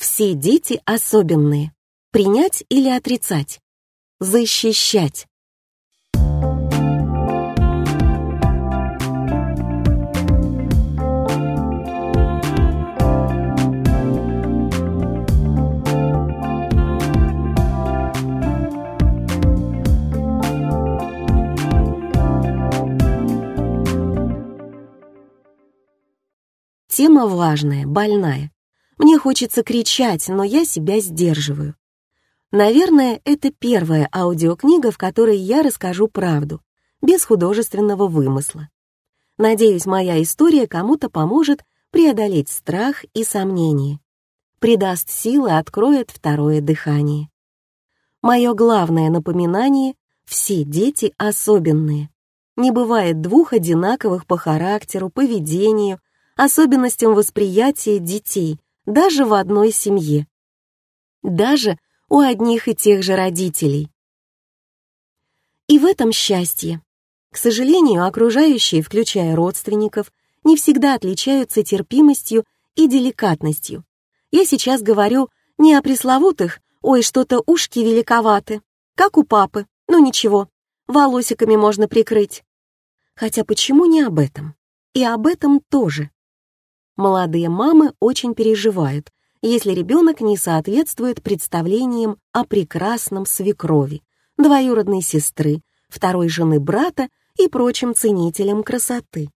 Все дети особенные. Принять или отрицать? Защищать. Тема важная, больная. Мне хочется кричать, но я себя сдерживаю. Наверное, это первая аудиокнига, в которой я расскажу правду, без художественного вымысла. Надеюсь, моя история кому-то поможет преодолеть страх и сомнения, придаст силы, откроет второе дыхание. Мое главное напоминание — все дети особенные. Не бывает двух одинаковых по характеру, поведению, особенностям восприятия детей, даже в одной семье. Даже у одних и тех же родителей. И в этом счастье. К сожалению, окружающие, включая родственников, не всегда отличаются терпимостью и деликатностью. Я сейчас говорю не о пресловутых «Ой, что-то ушки великоваты», как у папы, ну ничего, волосиками можно прикрыть. Хотя почему не об этом? И об этом тоже. Молодые мамы очень переживают, если ребенок не соответствует представлениям о прекрасном свекрови, двоюродной сестры, второй жены брата и прочим ценителям красоты.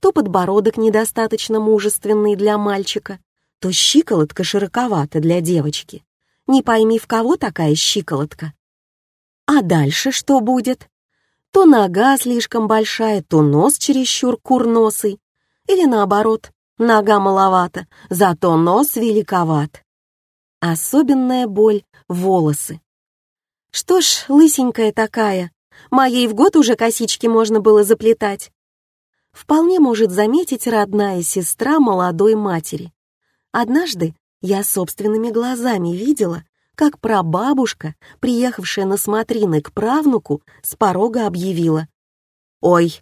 То подбородок недостаточно мужественный для мальчика, то щиколотка широковата для девочки. Не пойми, в кого такая щиколотка. А дальше что будет? То нога слишком большая, то нос чересчур курносый. Или наоборот, Нога маловато, зато нос великоват. Особенная боль — волосы. Что ж, лысенькая такая, моей в год уже косички можно было заплетать. Вполне может заметить родная сестра молодой матери. Однажды я собственными глазами видела, как прабабушка, приехавшая на смотрины к правнуку, с порога объявила. «Ой,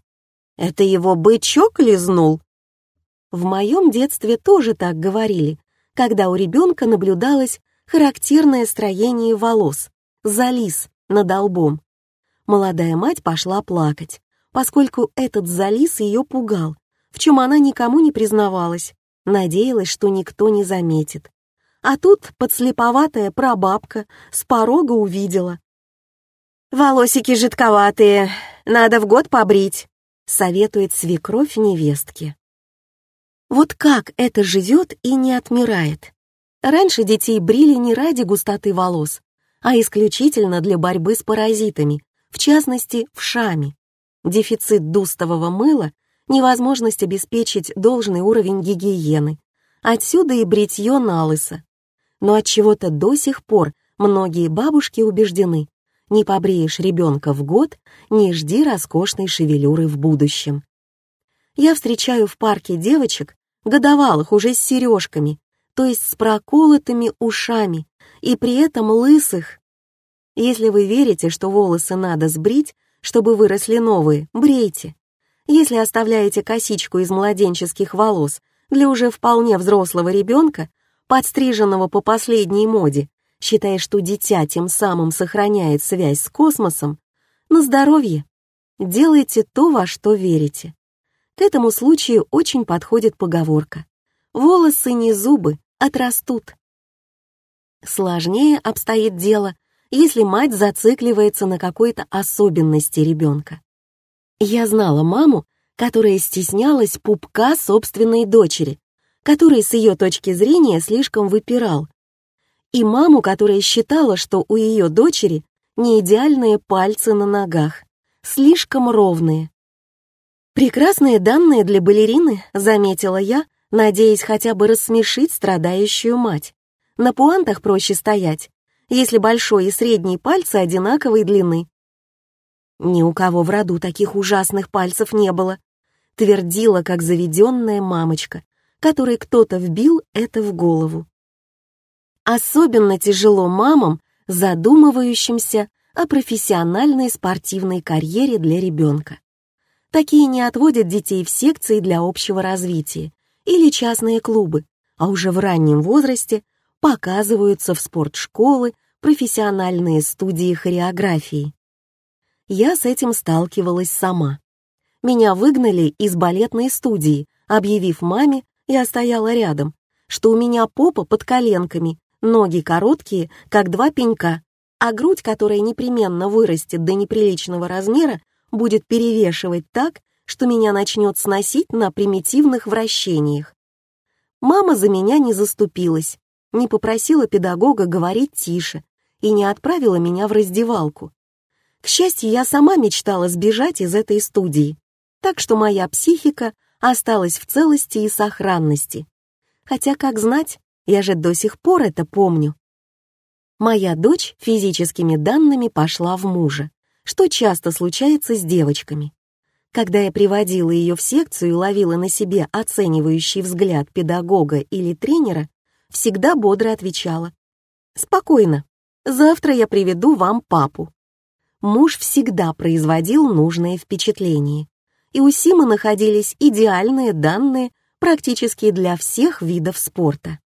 это его бычок лизнул?» В моем детстве тоже так говорили, когда у ребенка наблюдалось характерное строение волос, залис над лбом. Молодая мать пошла плакать, поскольку этот залис ее пугал, в чем она никому не признавалась, надеялась, что никто не заметит. А тут подслеповатая прабабка с порога увидела. «Волосики жидковатые, надо в год побрить», — советует свекровь невестке. Вот как это живет и не отмирает? Раньше детей брили не ради густоты волос, а исключительно для борьбы с паразитами, в частности, вшами. Дефицит дустового мыла, невозможность обеспечить должный уровень гигиены. Отсюда и бритье на лысо. Но от чего то до сих пор многие бабушки убеждены, не побреешь ребенка в год, не жди роскошной шевелюры в будущем я встречаю в парке девочек, годовалых уже с сережками, то есть с проколотыми ушами, и при этом лысых. Если вы верите, что волосы надо сбрить, чтобы выросли новые, брейте. Если оставляете косичку из младенческих волос для уже вполне взрослого ребенка, подстриженного по последней моде, считая, что дитя тем самым сохраняет связь с космосом, на здоровье. Делайте то, во что верите. К этому случаю очень подходит поговорка «волосы не зубы, отрастут». Сложнее обстоит дело, если мать зацикливается на какой-то особенности ребенка. Я знала маму, которая стеснялась пупка собственной дочери, который с ее точки зрения слишком выпирал, и маму, которая считала, что у ее дочери не идеальные пальцы на ногах, слишком ровные, «Прекрасные данные для балерины», — заметила я, надеясь хотя бы рассмешить страдающую мать. На пуантах проще стоять, если большой и средний пальцы одинаковой длины. Ни у кого в роду таких ужасных пальцев не было, твердила, как заведенная мамочка, которой кто-то вбил это в голову. Особенно тяжело мамам, задумывающимся о профессиональной спортивной карьере для ребенка. Такие не отводят детей в секции для общего развития или частные клубы, а уже в раннем возрасте показываются в спортшколы, профессиональные студии хореографии. Я с этим сталкивалась сама. Меня выгнали из балетной студии, объявив маме, я стояла рядом, что у меня попа под коленками, ноги короткие, как два пенька, а грудь, которая непременно вырастет до неприличного размера, будет перевешивать так, что меня начнет сносить на примитивных вращениях. Мама за меня не заступилась, не попросила педагога говорить тише и не отправила меня в раздевалку. К счастью, я сама мечтала сбежать из этой студии, так что моя психика осталась в целости и сохранности. Хотя, как знать, я же до сих пор это помню. Моя дочь физическими данными пошла в мужа, что часто случается с девочками. Когда я приводила ее в секцию и ловила на себе оценивающий взгляд педагога или тренера, всегда бодро отвечала. «Спокойно, завтра я приведу вам папу». Муж всегда производил нужное впечатление, и у Симы находились идеальные данные практически для всех видов спорта.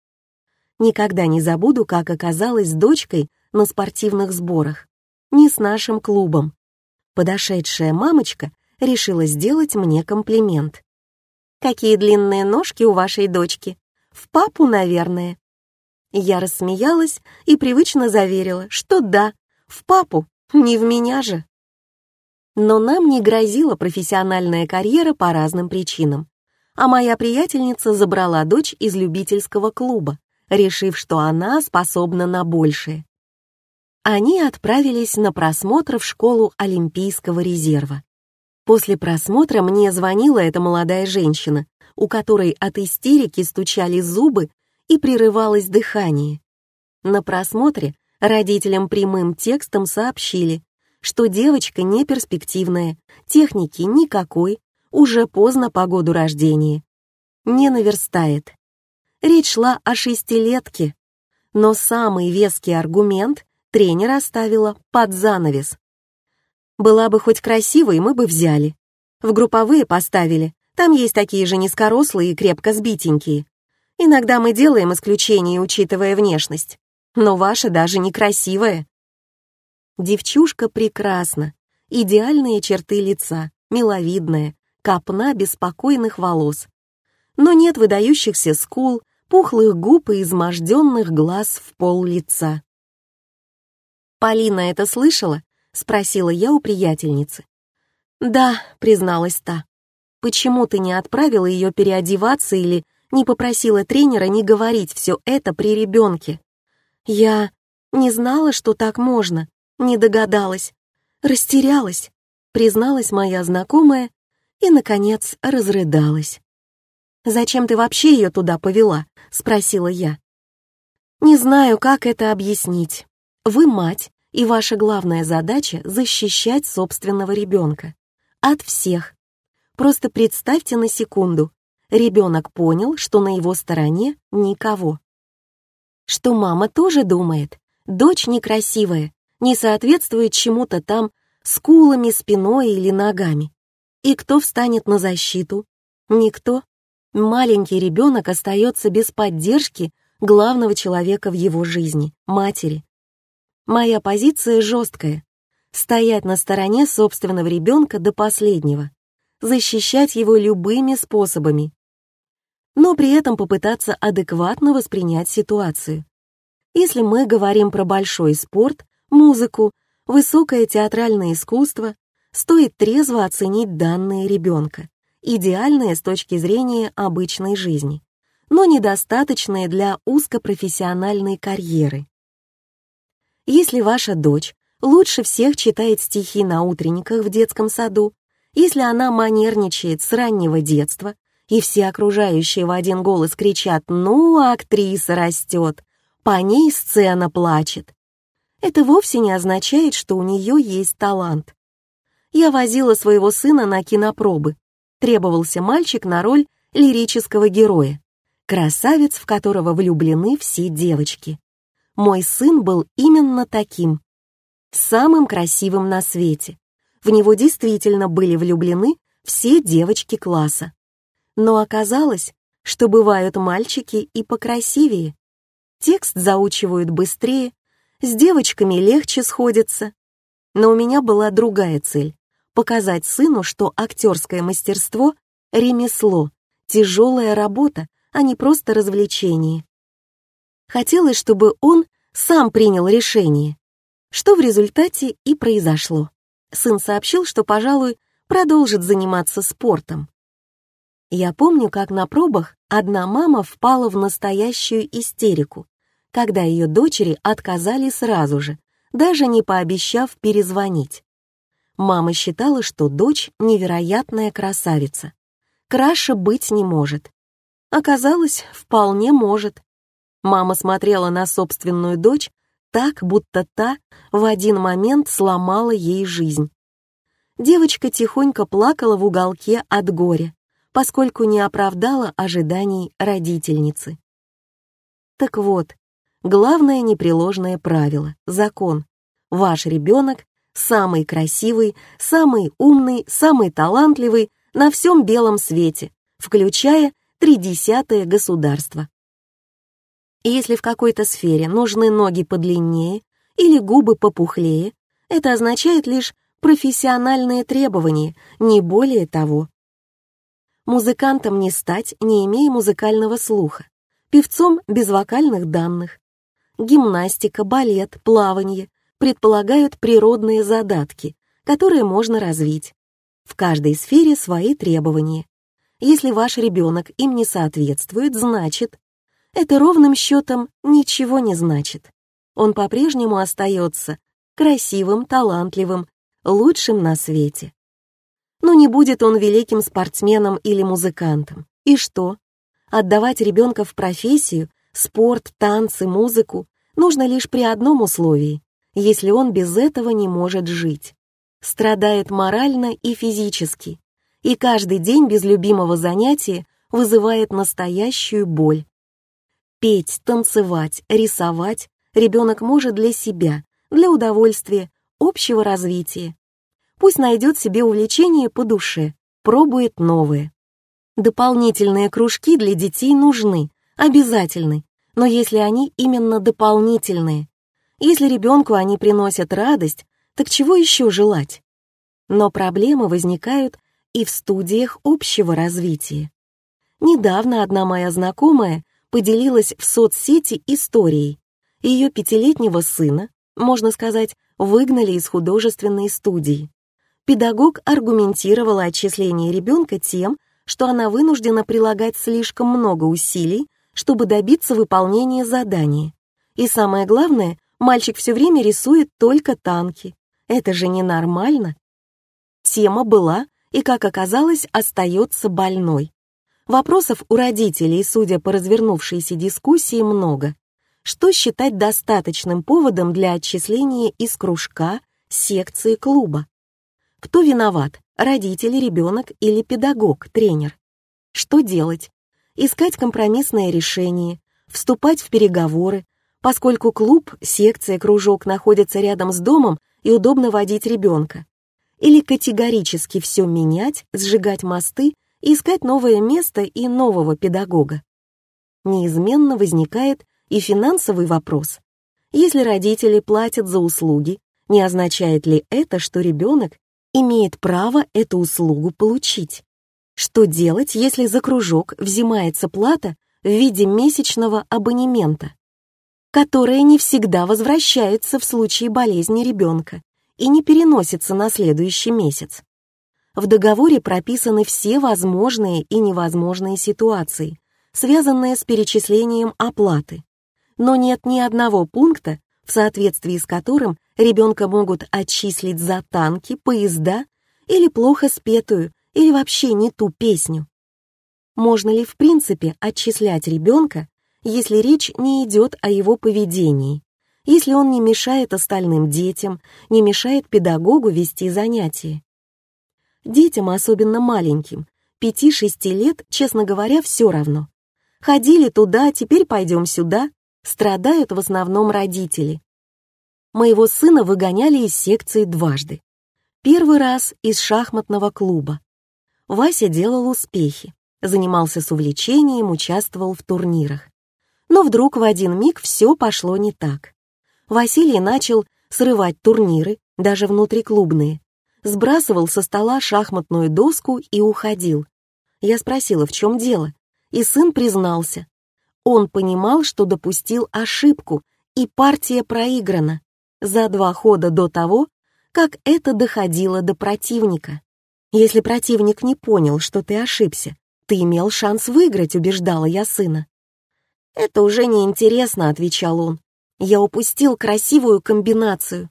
Никогда не забуду, как оказалась дочкой на спортивных сборах. Не с нашим клубом. Подошедшая мамочка решила сделать мне комплимент. «Какие длинные ножки у вашей дочки! В папу, наверное!» Я рассмеялась и привычно заверила, что да, в папу, не в меня же. Но нам не грозила профессиональная карьера по разным причинам. А моя приятельница забрала дочь из любительского клуба, решив, что она способна на большее. Они отправились на просмотр в школу Олимпийского резерва. После просмотра мне звонила эта молодая женщина, у которой от истерики стучали зубы и прерывалось дыхание. На просмотре родителям прямым текстом сообщили, что девочка не перспективная, техники никакой, уже поздно по году рождения. Не наверстает. Речь шла о шестилетке, но самый веский аргумент тренер оставила под занавес. Была бы хоть красивой, мы бы взяли. В групповые поставили, там есть такие же низкорослые и крепко сбитенькие. Иногда мы делаем исключения, учитывая внешность. Но ваша даже некрасивая. Девчушка прекрасна. Идеальные черты лица, миловидная, копна беспокойных волос но нет выдающихся скул, пухлых губ и изможденных глаз в пол лица. «Полина это слышала?» — спросила я у приятельницы. «Да», — призналась та. «Почему ты не отправила ее переодеваться или не попросила тренера не говорить все это при ребенке?» «Я не знала, что так можно, не догадалась, растерялась», — призналась моя знакомая и, наконец, разрыдалась. «Зачем ты вообще ее туда повела?» — спросила я. «Не знаю, как это объяснить. Вы мать, и ваша главная задача — защищать собственного ребенка. От всех. Просто представьте на секунду. Ребенок понял, что на его стороне никого. Что мама тоже думает. Дочь некрасивая, не соответствует чему-то там скулами, спиной или ногами. И кто встанет на защиту? Никто маленький ребенок остается без поддержки главного человека в его жизни — матери. Моя позиция жесткая — стоять на стороне собственного ребенка до последнего, защищать его любыми способами, но при этом попытаться адекватно воспринять ситуацию. Если мы говорим про большой спорт, музыку, высокое театральное искусство, стоит трезво оценить данные ребенка идеальные с точки зрения обычной жизни, но недостаточные для узкопрофессиональной карьеры. Если ваша дочь лучше всех читает стихи на утренниках в детском саду, если она манерничает с раннего детства, и все окружающие в один голос кричат «Ну, актриса растет», по ней сцена плачет. Это вовсе не означает, что у нее есть талант. Я возила своего сына на кинопробы, требовался мальчик на роль лирического героя, красавец, в которого влюблены все девочки. Мой сын был именно таким, самым красивым на свете. В него действительно были влюблены все девочки класса. Но оказалось, что бывают мальчики и покрасивее. текст заучивают быстрее, с девочками легче сходятся. Но у меня была другая цель — показать сыну, что актерское мастерство — ремесло, тяжелая работа, а не просто развлечение. Хотелось, чтобы он сам принял решение, что в результате и произошло. Сын сообщил, что, пожалуй, продолжит заниматься спортом. Я помню, как на пробах одна мама впала в настоящую истерику, когда ее дочери отказали сразу же, даже не пообещав перезвонить. Мама считала, что дочь невероятная красавица. Краше быть не может. Оказалось, вполне может. Мама смотрела на собственную дочь так, будто та в один момент сломала ей жизнь. Девочка тихонько плакала в уголке от горя, поскольку не оправдала ожиданий родительницы. Так вот, главное непреложное правило, закон. Ваш ребенок самый красивый, самый умный, самый талантливый на всем белом свете, включая тридесятое государство. Если в какой-то сфере нужны ноги подлиннее или губы попухлее, это означает лишь профессиональные требования, не более того. Музыкантом не стать, не имея музыкального слуха, певцом без вокальных данных. Гимнастика, балет, плавание предполагают природные задатки, которые можно развить. В каждой сфере свои требования. Если ваш ребенок им не соответствует, значит, это ровным счетом ничего не значит. Он по-прежнему остается красивым, талантливым, лучшим на свете. Но не будет он великим спортсменом или музыкантом. И что? Отдавать ребенка в профессию, спорт, танцы, музыку нужно лишь при одном условии, если он без этого не может жить. Страдает морально и физически, и каждый день без любимого занятия вызывает настоящую боль. Петь, танцевать, рисовать ребенок может для себя, для удовольствия, общего развития. Пусть найдет себе увлечение по душе, пробует новое. Дополнительные кружки для детей нужны, обязательны, но если они именно дополнительные, если ребенку они приносят радость, так чего еще желать? Но проблемы возникают и в студиях общего развития. Недавно одна моя знакомая поделилась в соцсети историей. Ее пятилетнего сына, можно сказать, выгнали из художественной студии. Педагог аргументировала отчисление ребенка тем, что она вынуждена прилагать слишком много усилий, чтобы добиться выполнения задания. И самое главное, мальчик все время рисует только танки. Это же ненормально. Тема была и, как оказалось, остается больной. Вопросов у родителей, судя по развернувшейся дискуссии, много. Что считать достаточным поводом для отчисления из кружка, секции, клуба? Кто виноват, родители, ребенок или педагог, тренер? Что делать? Искать компромиссное решение, вступать в переговоры, поскольку клуб, секция, кружок находятся рядом с домом и удобно водить ребенка. Или категорически все менять, сжигать мосты искать новое место и нового педагога. Неизменно возникает и финансовый вопрос. Если родители платят за услуги, не означает ли это, что ребенок имеет право эту услугу получить? Что делать, если за кружок взимается плата в виде месячного абонемента, которая не всегда возвращается в случае болезни ребенка и не переносится на следующий месяц? В договоре прописаны все возможные и невозможные ситуации, связанные с перечислением оплаты. Но нет ни одного пункта, в соответствии с которым ребенка могут отчислить за танки, поезда или плохо спетую, или вообще не ту песню. Можно ли в принципе отчислять ребенка, если речь не идет о его поведении, если он не мешает остальным детям, не мешает педагогу вести занятия? Детям, особенно маленьким, 5-6 лет, честно говоря, все равно. Ходили туда, теперь пойдем сюда, страдают в основном родители. Моего сына выгоняли из секции дважды. Первый раз из шахматного клуба. Вася делал успехи, занимался с увлечением, участвовал в турнирах. Но вдруг в один миг все пошло не так. Василий начал срывать турниры, даже внутриклубные, сбрасывал со стола шахматную доску и уходил. Я спросила, в чем дело, и сын признался. Он понимал, что допустил ошибку, и партия проиграна за два хода до того, как это доходило до противника. Если противник не понял, что ты ошибся, ты имел шанс выиграть, убеждала я сына. «Это уже не интересно, отвечал он. «Я упустил красивую комбинацию».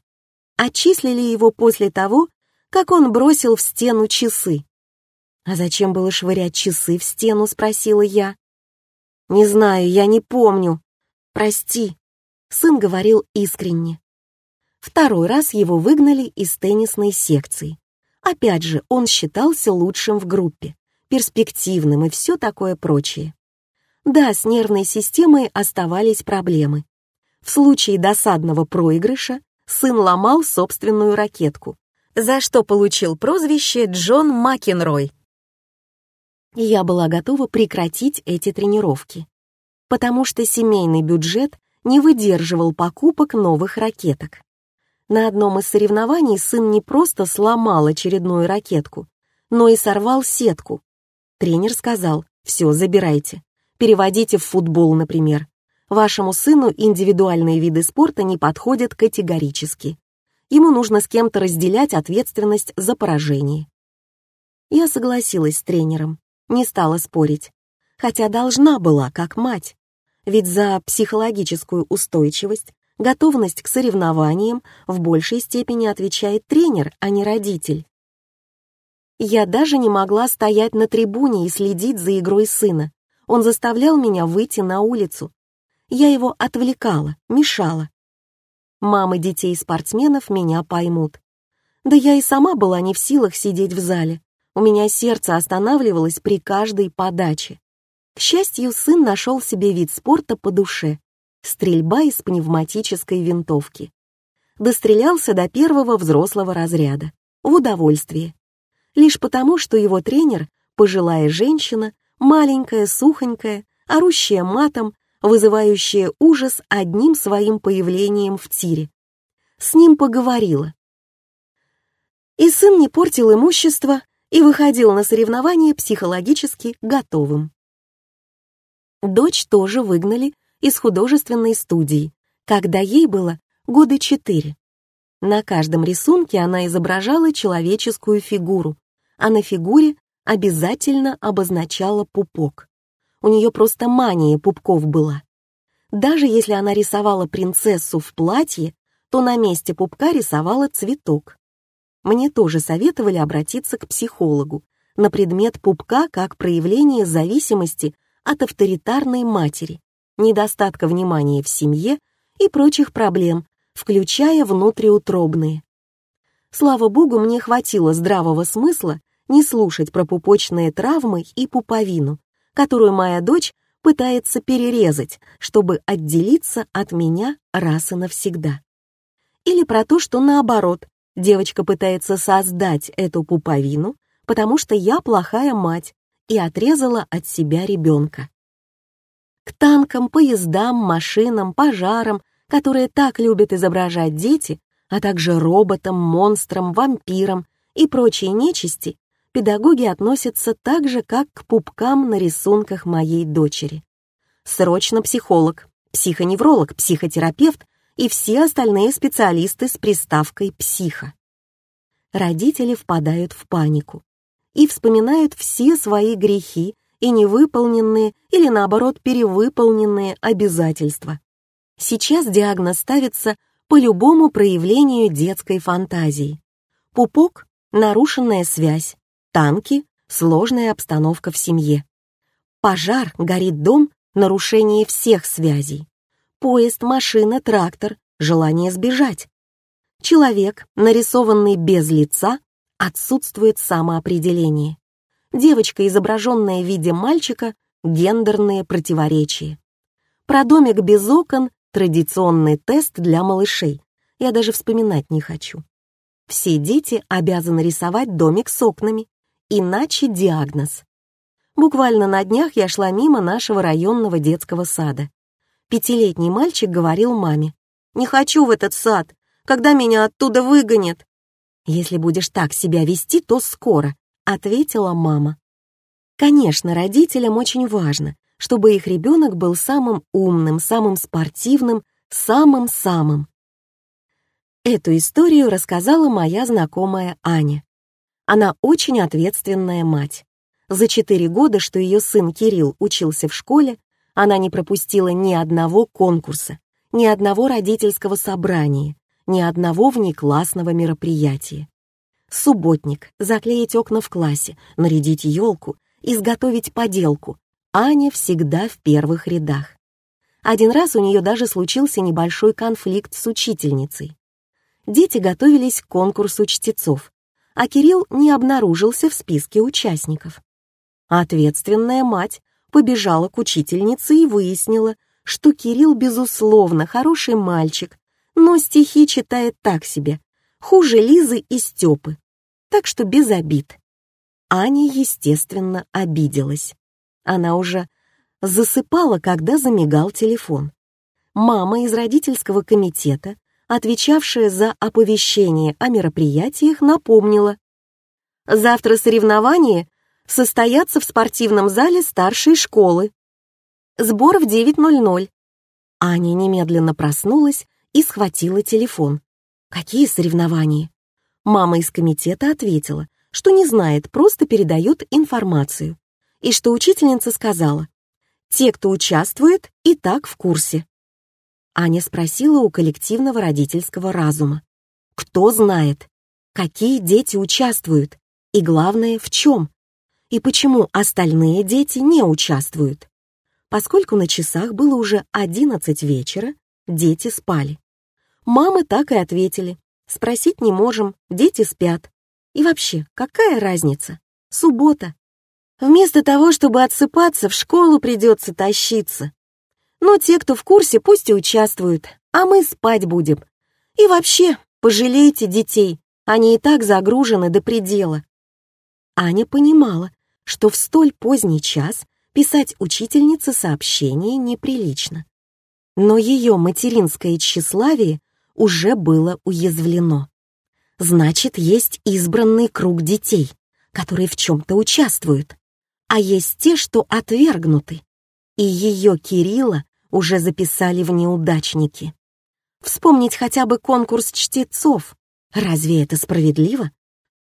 Отчислили его после того, как он бросил в стену часы. «А зачем было швырять часы в стену?» — спросила я. «Не знаю, я не помню. Прости», — сын говорил искренне. Второй раз его выгнали из теннисной секции. Опять же, он считался лучшим в группе, перспективным и все такое прочее. Да, с нервной системой оставались проблемы. В случае досадного проигрыша сын ломал собственную ракетку, за что получил прозвище Джон Макенрой. Я была готова прекратить эти тренировки, потому что семейный бюджет не выдерживал покупок новых ракеток. На одном из соревнований сын не просто сломал очередную ракетку, но и сорвал сетку. Тренер сказал, все, забирайте. Переводите в футбол, например. Вашему сыну индивидуальные виды спорта не подходят категорически ему нужно с кем-то разделять ответственность за поражение. Я согласилась с тренером, не стала спорить, хотя должна была, как мать, ведь за психологическую устойчивость, готовность к соревнованиям в большей степени отвечает тренер, а не родитель. Я даже не могла стоять на трибуне и следить за игрой сына. Он заставлял меня выйти на улицу. Я его отвлекала, мешала. Мамы детей-спортсменов меня поймут. Да я и сама была не в силах сидеть в зале. У меня сердце останавливалось при каждой подаче. К счастью, сын нашел себе вид спорта по душе — стрельба из пневматической винтовки. Дострелялся до первого взрослого разряда, в удовольствие. Лишь потому, что его тренер, пожилая женщина, маленькая, сухонькая, орущая матом, вызывающее ужас одним своим появлением в тире. С ним поговорила. И сын не портил имущество и выходил на соревнования психологически готовым. Дочь тоже выгнали из художественной студии, когда ей было года четыре. На каждом рисунке она изображала человеческую фигуру, а на фигуре обязательно обозначала пупок. У нее просто мания пупков была. Даже если она рисовала принцессу в платье, то на месте пупка рисовала цветок. Мне тоже советовали обратиться к психологу на предмет пупка как проявление зависимости от авторитарной матери, недостатка внимания в семье и прочих проблем, включая внутриутробные. Слава богу, мне хватило здравого смысла не слушать про пупочные травмы и пуповину, которую моя дочь пытается перерезать, чтобы отделиться от меня раз и навсегда. Или про то, что наоборот, девочка пытается создать эту пуповину, потому что я плохая мать и отрезала от себя ребенка. К танкам, поездам, машинам, пожарам, которые так любят изображать дети, а также роботам, монстрам, вампирам и прочей нечисти, педагоги относятся так же, как к пупкам на рисунках моей дочери. Срочно психолог, психоневролог, психотерапевт и все остальные специалисты с приставкой «психо». Родители впадают в панику и вспоминают все свои грехи и невыполненные или, наоборот, перевыполненные обязательства. Сейчас диагноз ставится по любому проявлению детской фантазии. Пупок — нарушенная связь, Танки — сложная обстановка в семье. Пожар, горит дом, нарушение всех связей. Поезд, машина, трактор, желание сбежать. Человек, нарисованный без лица, отсутствует самоопределение. Девочка, изображенная в виде мальчика, гендерные противоречия. Про домик без окон — традиционный тест для малышей. Я даже вспоминать не хочу. Все дети обязаны рисовать домик с окнами, иначе диагноз. Буквально на днях я шла мимо нашего районного детского сада. пятилетний мальчик говорил маме. «Не хочу в этот сад, когда меня оттуда выгонят». «Если будешь так себя вести, то скоро», — ответила мама. Конечно, родителям очень важно, чтобы их ребенок был самым умным, самым спортивным, самым-самым. Эту историю рассказала моя знакомая Аня. Она очень ответственная мать. За четыре года, что ее сын Кирилл учился в школе, она не пропустила ни одного конкурса, ни одного родительского собрания, ни одного внеклассного мероприятия. Субботник, заклеить окна в классе, нарядить елку, изготовить поделку. Аня всегда в первых рядах. Один раз у нее даже случился небольшой конфликт с учительницей. Дети готовились к конкурсу чтецов, а Кирилл не обнаружился в списке участников. Ответственная мать побежала к учительнице и выяснила, что Кирилл, безусловно, хороший мальчик, но стихи читает так себе, хуже Лизы и Степы, так что без обид. Аня, естественно, обиделась. Она уже засыпала, когда замигал телефон. Мама из родительского комитета, отвечавшая за оповещение о мероприятиях, напомнила. «Завтра соревнования состоятся в спортивном зале старшей школы. Сбор в 9.00. Аня немедленно проснулась и схватила телефон. Какие соревнования? Мама из комитета ответила, что не знает, просто передает информацию. И что учительница сказала, те, кто участвует, и так в курсе. Аня спросила у коллективного родительского разума. Кто знает, какие дети участвуют, и главное, в чем? и почему остальные дети не участвуют. Поскольку на часах было уже 11 вечера, дети спали. Мамы так и ответили. Спросить не можем, дети спят. И вообще, какая разница? Суббота. Вместо того, чтобы отсыпаться, в школу придется тащиться. Но те, кто в курсе, пусть и участвуют, а мы спать будем. И вообще, пожалейте детей, они и так загружены до предела. Аня понимала, что в столь поздний час писать учительнице сообщение неприлично. Но ее материнское тщеславие уже было уязвлено. Значит, есть избранный круг детей, которые в чем-то участвуют, а есть те, что отвергнуты. И ее Кирилла уже записали в неудачники. Вспомнить хотя бы конкурс чтецов. Разве это справедливо?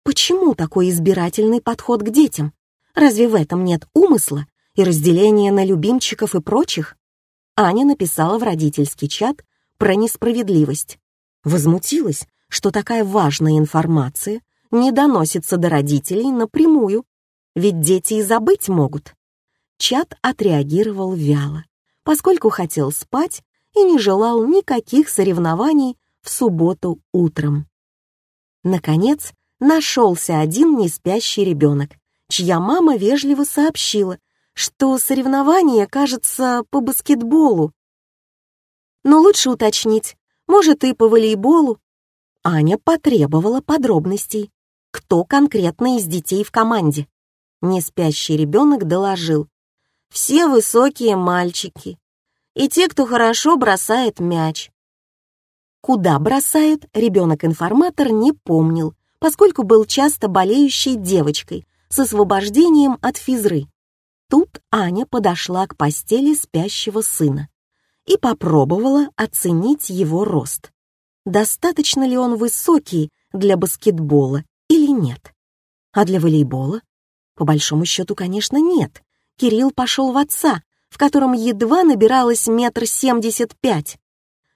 Почему такой избирательный подход к детям? Разве в этом нет умысла и разделения на любимчиков и прочих? Аня написала в родительский чат про несправедливость. Возмутилась, что такая важная информация не доносится до родителей напрямую, ведь дети и забыть могут. Чат отреагировал вяло, поскольку хотел спать и не желал никаких соревнований в субботу утром. Наконец, нашелся один неспящий ребенок, чья мама вежливо сообщила, что соревнование, кажется, по баскетболу. Но лучше уточнить, может, и по волейболу. Аня потребовала подробностей. Кто конкретно из детей в команде? Неспящий ребенок доложил. Все высокие мальчики. И те, кто хорошо бросает мяч. Куда бросают, ребенок-информатор не помнил, поскольку был часто болеющей девочкой, с освобождением от физры. Тут Аня подошла к постели спящего сына и попробовала оценить его рост. Достаточно ли он высокий для баскетбола или нет? А для волейбола? По большому счету, конечно, нет. Кирилл пошел в отца, в котором едва набиралось метр семьдесят пять.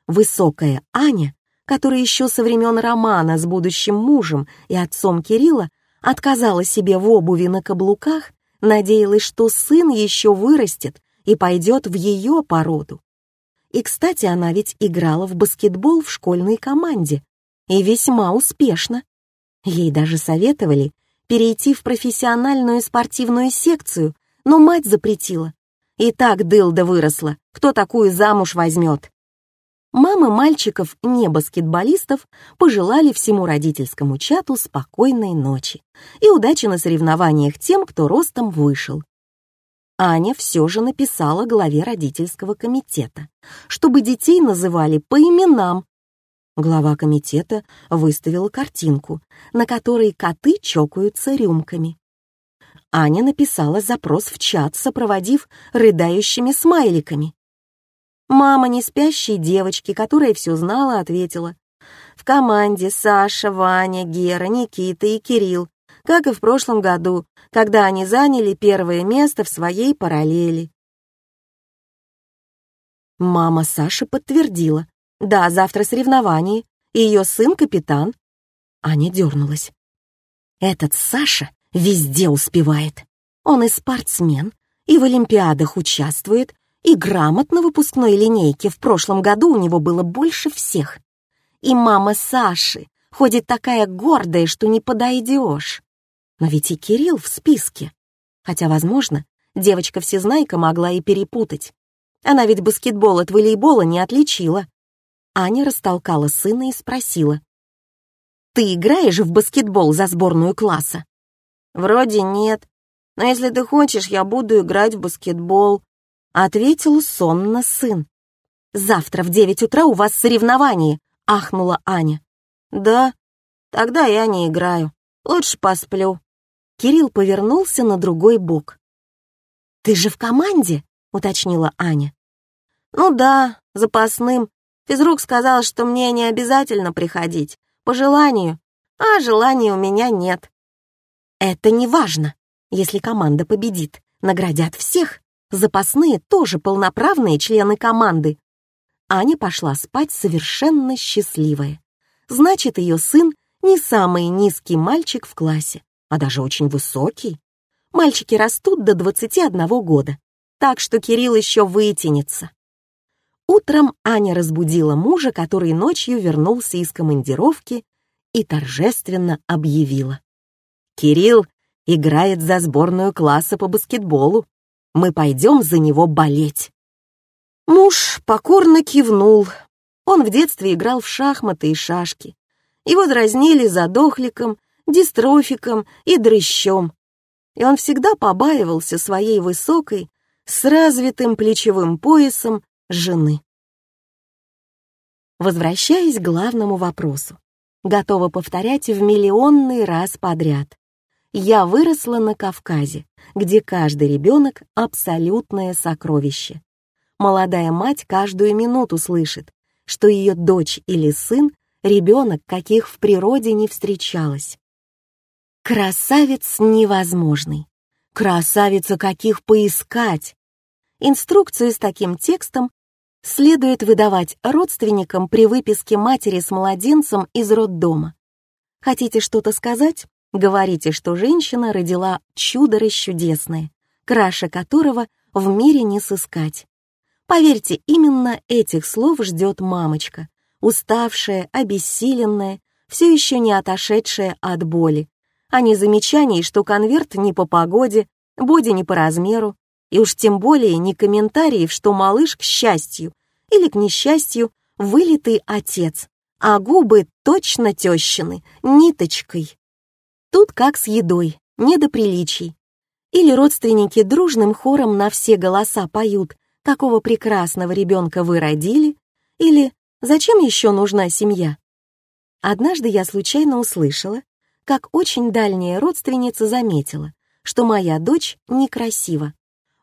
Высокая Аня, которая еще со времен романа с будущим мужем и отцом Кирилла отказала себе в обуви на каблуках, надеялась, что сын еще вырастет и пойдет в ее породу. И, кстати, она ведь играла в баскетбол в школьной команде, и весьма успешно. Ей даже советовали перейти в профессиональную спортивную секцию, но мать запретила. И так дылда выросла, кто такую замуж возьмет? Мамы мальчиков, не баскетболистов, пожелали всему родительскому чату спокойной ночи и удачи на соревнованиях тем, кто ростом вышел. Аня все же написала главе родительского комитета, чтобы детей называли по именам. Глава комитета выставила картинку, на которой коты чокаются рюмками. Аня написала запрос в чат, сопроводив рыдающими смайликами. Мама не спящей девочки, которая все знала, ответила. В команде Саша, Ваня, Гера, Никита и Кирилл, как и в прошлом году, когда они заняли первое место в своей параллели. Мама Саши подтвердила. Да, завтра соревнование, и ее сын капитан. Аня дернулась. Этот Саша везде успевает. Он и спортсмен, и в Олимпиадах участвует, и грамот на выпускной линейке в прошлом году у него было больше всех. И мама Саши ходит такая гордая, что не подойдешь. Но ведь и Кирилл в списке. Хотя, возможно, девочка-всезнайка могла и перепутать. Она ведь баскетбол от волейбола не отличила. Аня растолкала сына и спросила. «Ты играешь в баскетбол за сборную класса?» «Вроде нет. Но если ты хочешь, я буду играть в баскетбол», — ответил сонно сын. «Завтра в девять утра у вас соревнование», — ахнула Аня. «Да, тогда я не играю. Лучше посплю». Кирилл повернулся на другой бок. «Ты же в команде?» — уточнила Аня. «Ну да, запасным. Физрук сказал, что мне не обязательно приходить, по желанию, а желания у меня нет. Это не важно. Если команда победит, наградят всех. Запасные тоже полноправные члены команды. Аня пошла спать совершенно счастливая. Значит, ее сын не самый низкий мальчик в классе, а даже очень высокий. Мальчики растут до 21 года, так что Кирилл еще вытянется. Утром Аня разбудила мужа, который ночью вернулся из командировки, и торжественно объявила. Кирилл играет за сборную класса по баскетболу. Мы пойдем за него болеть. Муж покорно кивнул. Он в детстве играл в шахматы и шашки. Его дразнили задохликом, дистрофиком и дрыщом. И он всегда побаивался своей высокой, с развитым плечевым поясом жены. Возвращаясь к главному вопросу, готова повторять в миллионный раз подряд. Я выросла на Кавказе, где каждый ребенок — абсолютное сокровище. Молодая мать каждую минуту слышит, что ее дочь или сын — ребенок, каких в природе не встречалось. Красавец невозможный. Красавица каких поискать. Инструкцию с таким текстом следует выдавать родственникам при выписке матери с младенцем из роддома. Хотите что-то сказать? Говорите, что женщина родила чудо расчудесное, краше которого в мире не сыскать. Поверьте, именно этих слов ждет мамочка, уставшая, обессиленная, все еще не отошедшая от боли, а не замечаний, что конверт не по погоде, боди не по размеру, и уж тем более не комментариев, что малыш, к счастью или к несчастью, вылитый отец, а губы точно тещины, ниточкой. Тут как с едой, не до приличий. Или родственники дружным хором на все голоса поют «Какого прекрасного ребенка вы родили?» или «Зачем еще нужна семья?» Однажды я случайно услышала, как очень дальняя родственница заметила, что моя дочь некрасива.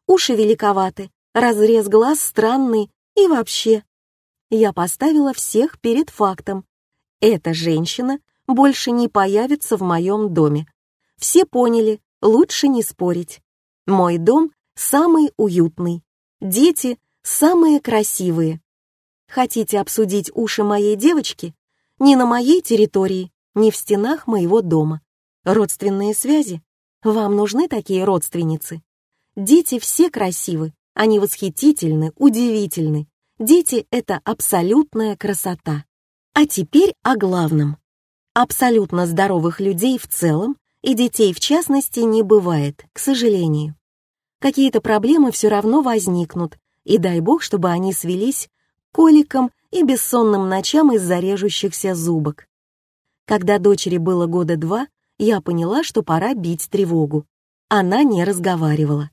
Уши великоваты, разрез глаз странный и вообще. Я поставила всех перед фактом. Эта женщина больше не появится в моем доме. Все поняли, лучше не спорить. Мой дом самый уютный, дети самые красивые. Хотите обсудить уши моей девочки? Не на моей территории, не в стенах моего дома. Родственные связи? Вам нужны такие родственницы? Дети все красивы, они восхитительны, удивительны. Дети — это абсолютная красота. А теперь о главном. Абсолютно здоровых людей в целом и детей в частности не бывает, к сожалению. Какие-то проблемы все равно возникнут, и дай бог, чтобы они свелись к коликам и бессонным ночам из-за режущихся зубок. Когда дочери было года два, я поняла, что пора бить тревогу. Она не разговаривала.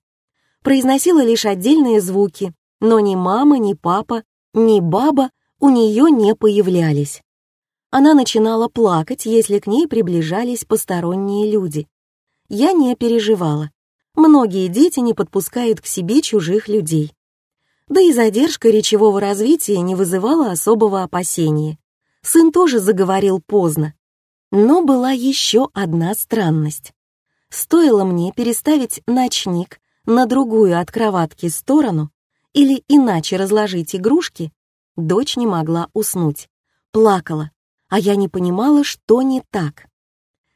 произносила лишь отдельные звуки, но ни мама, ни папа, ни баба у нее не появлялись. Она начинала плакать, если к ней приближались посторонние люди. Я не переживала. Многие дети не подпускают к себе чужих людей. Да и задержка речевого развития не вызывала особого опасения. Сын тоже заговорил поздно. Но была еще одна странность. Стоило мне переставить ночник на другую от кроватки сторону или иначе разложить игрушки, дочь не могла уснуть. Плакала, а я не понимала, что не так.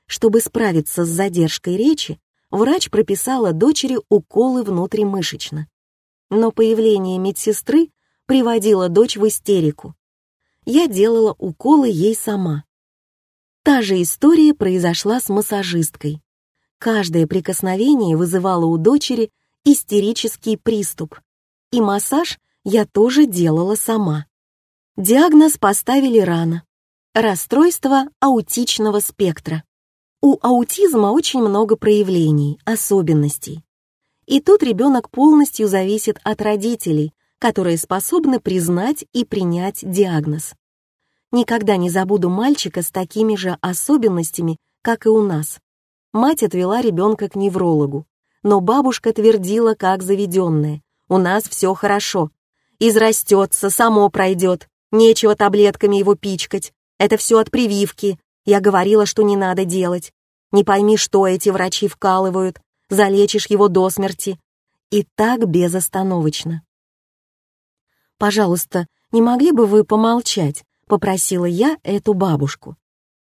Чтобы справиться с задержкой речи, врач прописала дочери уколы внутримышечно. Но появление медсестры приводило дочь в истерику. Я делала уколы ей сама. Та же история произошла с массажисткой. Каждое прикосновение вызывало у дочери истерический приступ. И массаж я тоже делала сама. Диагноз поставили рано. Расстройство аутичного спектра. У аутизма очень много проявлений, особенностей. И тут ребенок полностью зависит от родителей, которые способны признать и принять диагноз. Никогда не забуду мальчика с такими же особенностями, как и у нас. Мать отвела ребенка к неврологу, но бабушка твердила, как заведенная, «У нас все хорошо. Израстется, само пройдет. Нечего таблетками его пичкать. Это все от прививки. Я говорила, что не надо делать. Не пойми, что эти врачи вкалывают. Залечишь его до смерти. И так безостановочно. Пожалуйста, не могли бы вы помолчать? попросила я эту бабушку.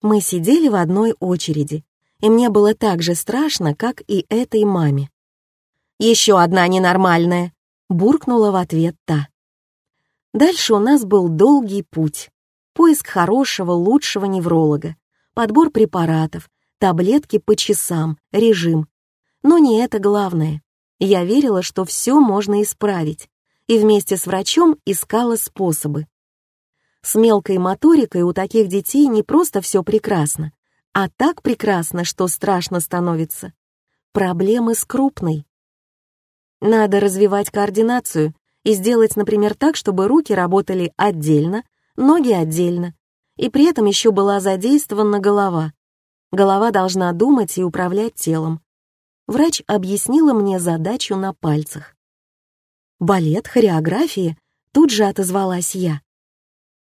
Мы сидели в одной очереди, и мне было так же страшно, как и этой маме. «Еще одна ненормальная!» — буркнула в ответ та. Дальше у нас был долгий путь. Поиск хорошего, лучшего невролога, подбор препаратов, таблетки по часам, режим. Но не это главное. Я верила, что все можно исправить, и вместе с врачом искала способы. С мелкой моторикой у таких детей не просто все прекрасно, а так прекрасно, что страшно становится. Проблемы с крупной. Надо развивать координацию и сделать, например, так, чтобы руки работали отдельно, ноги отдельно, и при этом еще была задействована голова. Голова должна думать и управлять телом. Врач объяснила мне задачу на пальцах. Балет, хореография, тут же отозвалась я.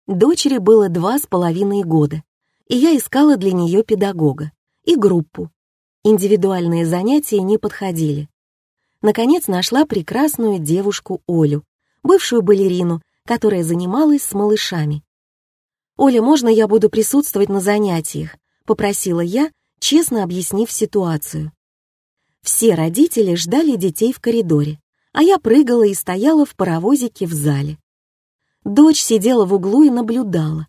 Дочери было два с половиной года, и я искала для нее педагога и группу. Индивидуальные занятия не подходили. Наконец нашла прекрасную девушку Олю, бывшую балерину, которая занималась с малышами. «Оля, можно я буду присутствовать на занятиях?» — попросила я, честно объяснив ситуацию. Все родители ждали детей в коридоре, а я прыгала и стояла в паровозике в зале. Дочь сидела в углу и наблюдала.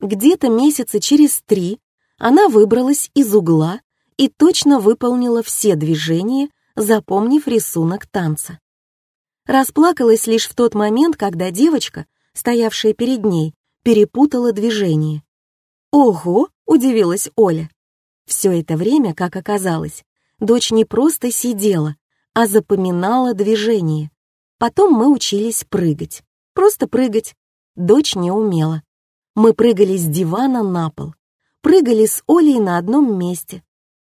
Где-то месяца через три она выбралась из угла и точно выполнила все движения, запомнив рисунок танца. Расплакалась лишь в тот момент, когда девочка, стоявшая перед ней, перепутала движение. «Ого!» — удивилась Оля. Все это время, как оказалось, дочь не просто сидела, а запоминала движение. Потом мы учились прыгать. Просто прыгать. Дочь не умела. Мы прыгали с дивана на пол. Прыгали с Олей на одном месте.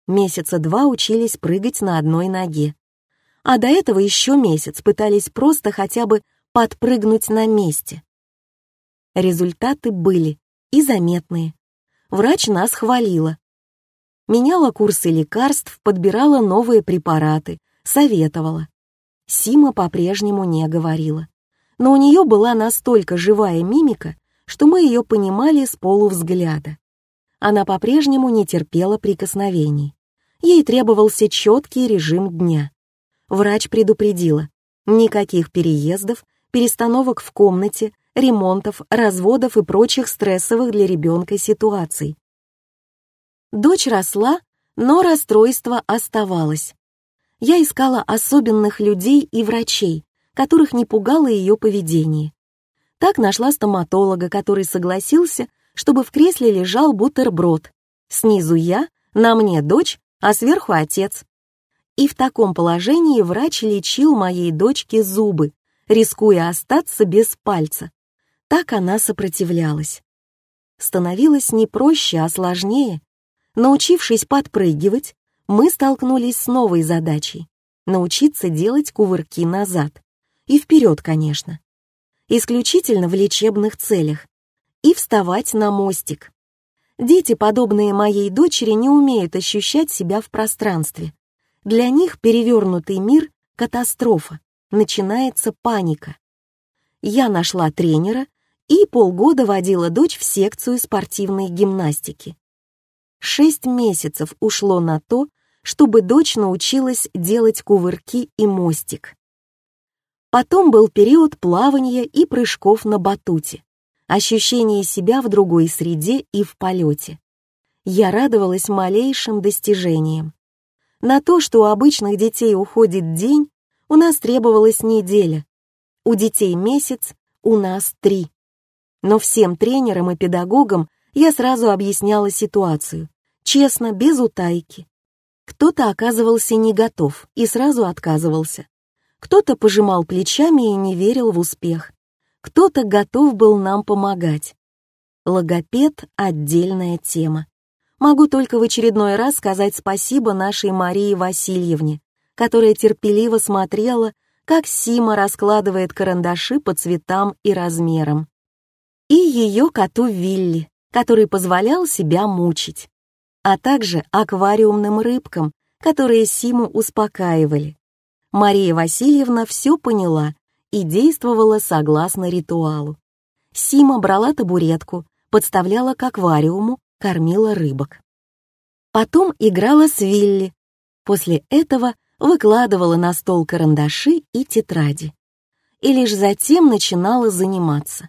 Месяца два учились прыгать на одной ноге. А до этого еще месяц пытались просто хотя бы подпрыгнуть на месте. Результаты были и заметные. Врач нас хвалила. Меняла курсы лекарств, подбирала новые препараты, советовала. Сима по-прежнему не говорила но у нее была настолько живая мимика, что мы ее понимали с полувзгляда. Она по-прежнему не терпела прикосновений. Ей требовался четкий режим дня. Врач предупредила, никаких переездов, перестановок в комнате, ремонтов, разводов и прочих стрессовых для ребенка ситуаций. Дочь росла, но расстройство оставалось. Я искала особенных людей и врачей, которых не пугало ее поведение. Так нашла стоматолога, который согласился, чтобы в кресле лежал бутерброд. Снизу я, на мне дочь, а сверху отец. И в таком положении врач лечил моей дочке зубы, рискуя остаться без пальца. Так она сопротивлялась. Становилось не проще, а сложнее. Научившись подпрыгивать, мы столкнулись с новой задачей — научиться делать кувырки назад. И вперед, конечно. Исключительно в лечебных целях. И вставать на мостик. Дети, подобные моей дочери, не умеют ощущать себя в пространстве. Для них перевернутый мир — катастрофа, начинается паника. Я нашла тренера и полгода водила дочь в секцию спортивной гимнастики. Шесть месяцев ушло на то, чтобы дочь научилась делать кувырки и мостик. Потом был период плавания и прыжков на батуте ощущение себя в другой среде и в полете. Я радовалась малейшим достижениям. На то, что у обычных детей уходит день, у нас требовалась неделя. У детей месяц, у нас три. Но всем тренерам и педагогам я сразу объясняла ситуацию, честно, без утайки. Кто-то оказывался не готов и сразу отказывался. Кто-то пожимал плечами и не верил в успех. Кто-то готов был нам помогать. Логопед — отдельная тема. Могу только в очередной раз сказать спасибо нашей Марии Васильевне, которая терпеливо смотрела, как Сима раскладывает карандаши по цветам и размерам. И ее коту Вилли, который позволял себя мучить. А также аквариумным рыбкам, которые Симу успокаивали. Мария Васильевна все поняла и действовала согласно ритуалу. Сима брала табуретку, подставляла к аквариуму, кормила рыбок. Потом играла с Вилли. После этого выкладывала на стол карандаши и тетради. И лишь затем начинала заниматься.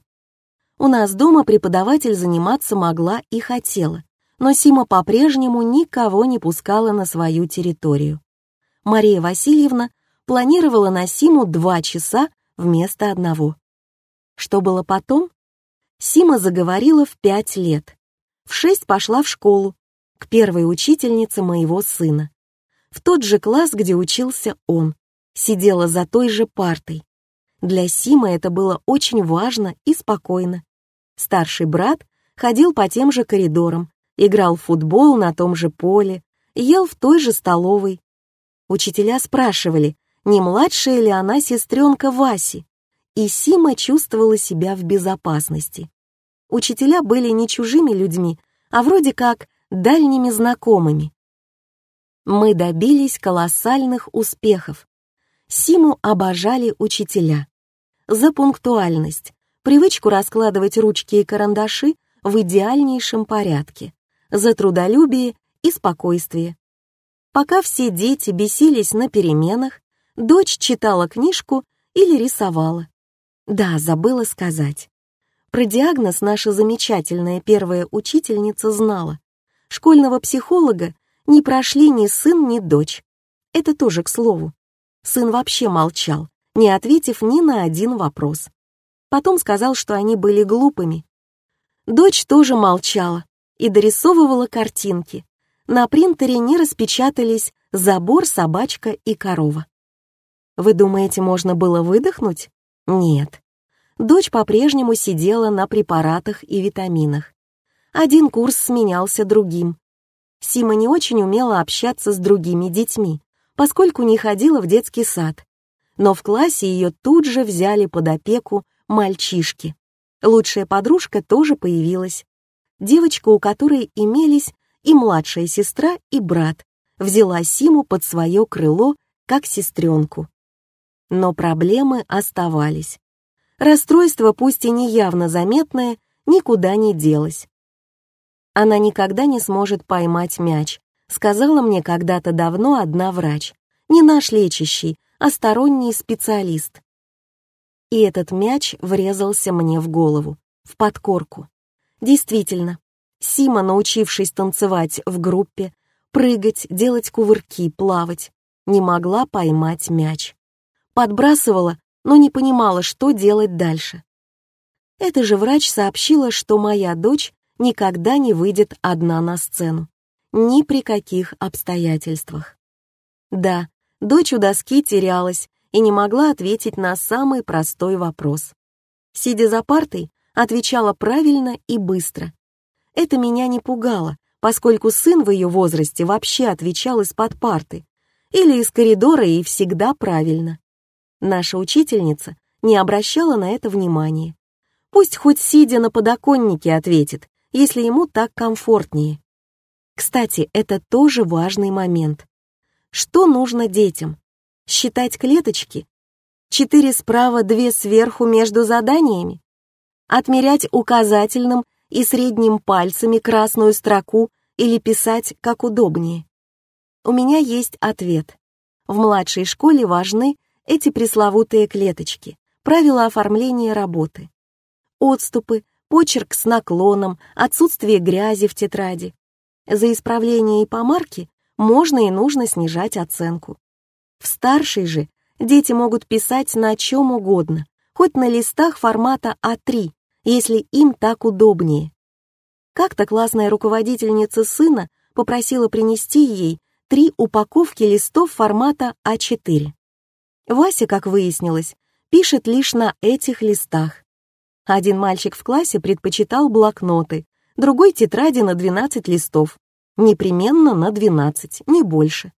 У нас дома преподаватель заниматься могла и хотела, но Сима по-прежнему никого не пускала на свою территорию. Мария Васильевна планировала на Симу два часа вместо одного. Что было потом? Сима заговорила в пять лет. В шесть пошла в школу, к первой учительнице моего сына. В тот же класс, где учился он. Сидела за той же партой. Для Симы это было очень важно и спокойно. Старший брат ходил по тем же коридорам, играл в футбол на том же поле, ел в той же столовой. Учителя спрашивали, не младшая ли она сестренка Васи, и Сима чувствовала себя в безопасности. Учителя были не чужими людьми, а вроде как дальними знакомыми. Мы добились колоссальных успехов. Симу обожали учителя. За пунктуальность, привычку раскладывать ручки и карандаши в идеальнейшем порядке, за трудолюбие и спокойствие. Пока все дети бесились на переменах, Дочь читала книжку или рисовала. Да, забыла сказать. Про диагноз наша замечательная первая учительница знала. Школьного психолога не прошли ни сын, ни дочь. Это тоже к слову. Сын вообще молчал, не ответив ни на один вопрос. Потом сказал, что они были глупыми. Дочь тоже молчала и дорисовывала картинки. На принтере не распечатались забор, собачка и корова. Вы думаете, можно было выдохнуть? Нет. Дочь по-прежнему сидела на препаратах и витаминах. Один курс сменялся другим. Сима не очень умела общаться с другими детьми, поскольку не ходила в детский сад. Но в классе ее тут же взяли под опеку мальчишки. Лучшая подружка тоже появилась. Девочка, у которой имелись и младшая сестра, и брат, взяла Симу под свое крыло, как сестренку. Но проблемы оставались. Расстройство, пусть и неявно заметное, никуда не делось. Она никогда не сможет поймать мяч, сказала мне когда-то давно одна врач. Не наш лечащий, а сторонний специалист. И этот мяч врезался мне в голову, в подкорку. Действительно, Сима, научившись танцевать в группе, прыгать, делать кувырки, плавать, не могла поймать мяч подбрасывала, но не понимала, что делать дальше. Эта же врач сообщила, что моя дочь никогда не выйдет одна на сцену. Ни при каких обстоятельствах. Да, дочь у доски терялась и не могла ответить на самый простой вопрос. Сидя за партой, отвечала правильно и быстро. Это меня не пугало, поскольку сын в ее возрасте вообще отвечал из-под парты или из коридора и всегда правильно. Наша учительница не обращала на это внимания. Пусть хоть сидя на подоконнике ответит, если ему так комфортнее. Кстати, это тоже важный момент. Что нужно детям? Считать клеточки? Четыре справа, две сверху между заданиями? Отмерять указательным и средним пальцами красную строку или писать как удобнее? У меня есть ответ. В младшей школе важны эти пресловутые клеточки, правила оформления работы. Отступы, почерк с наклоном, отсутствие грязи в тетради. За исправление и помарки можно и нужно снижать оценку. В старшей же дети могут писать на чем угодно, хоть на листах формата А3, если им так удобнее. Как-то классная руководительница сына попросила принести ей три упаковки листов формата А4. Вася, как выяснилось, пишет лишь на этих листах. Один мальчик в классе предпочитал блокноты, другой — тетради на 12 листов. Непременно на 12, не больше.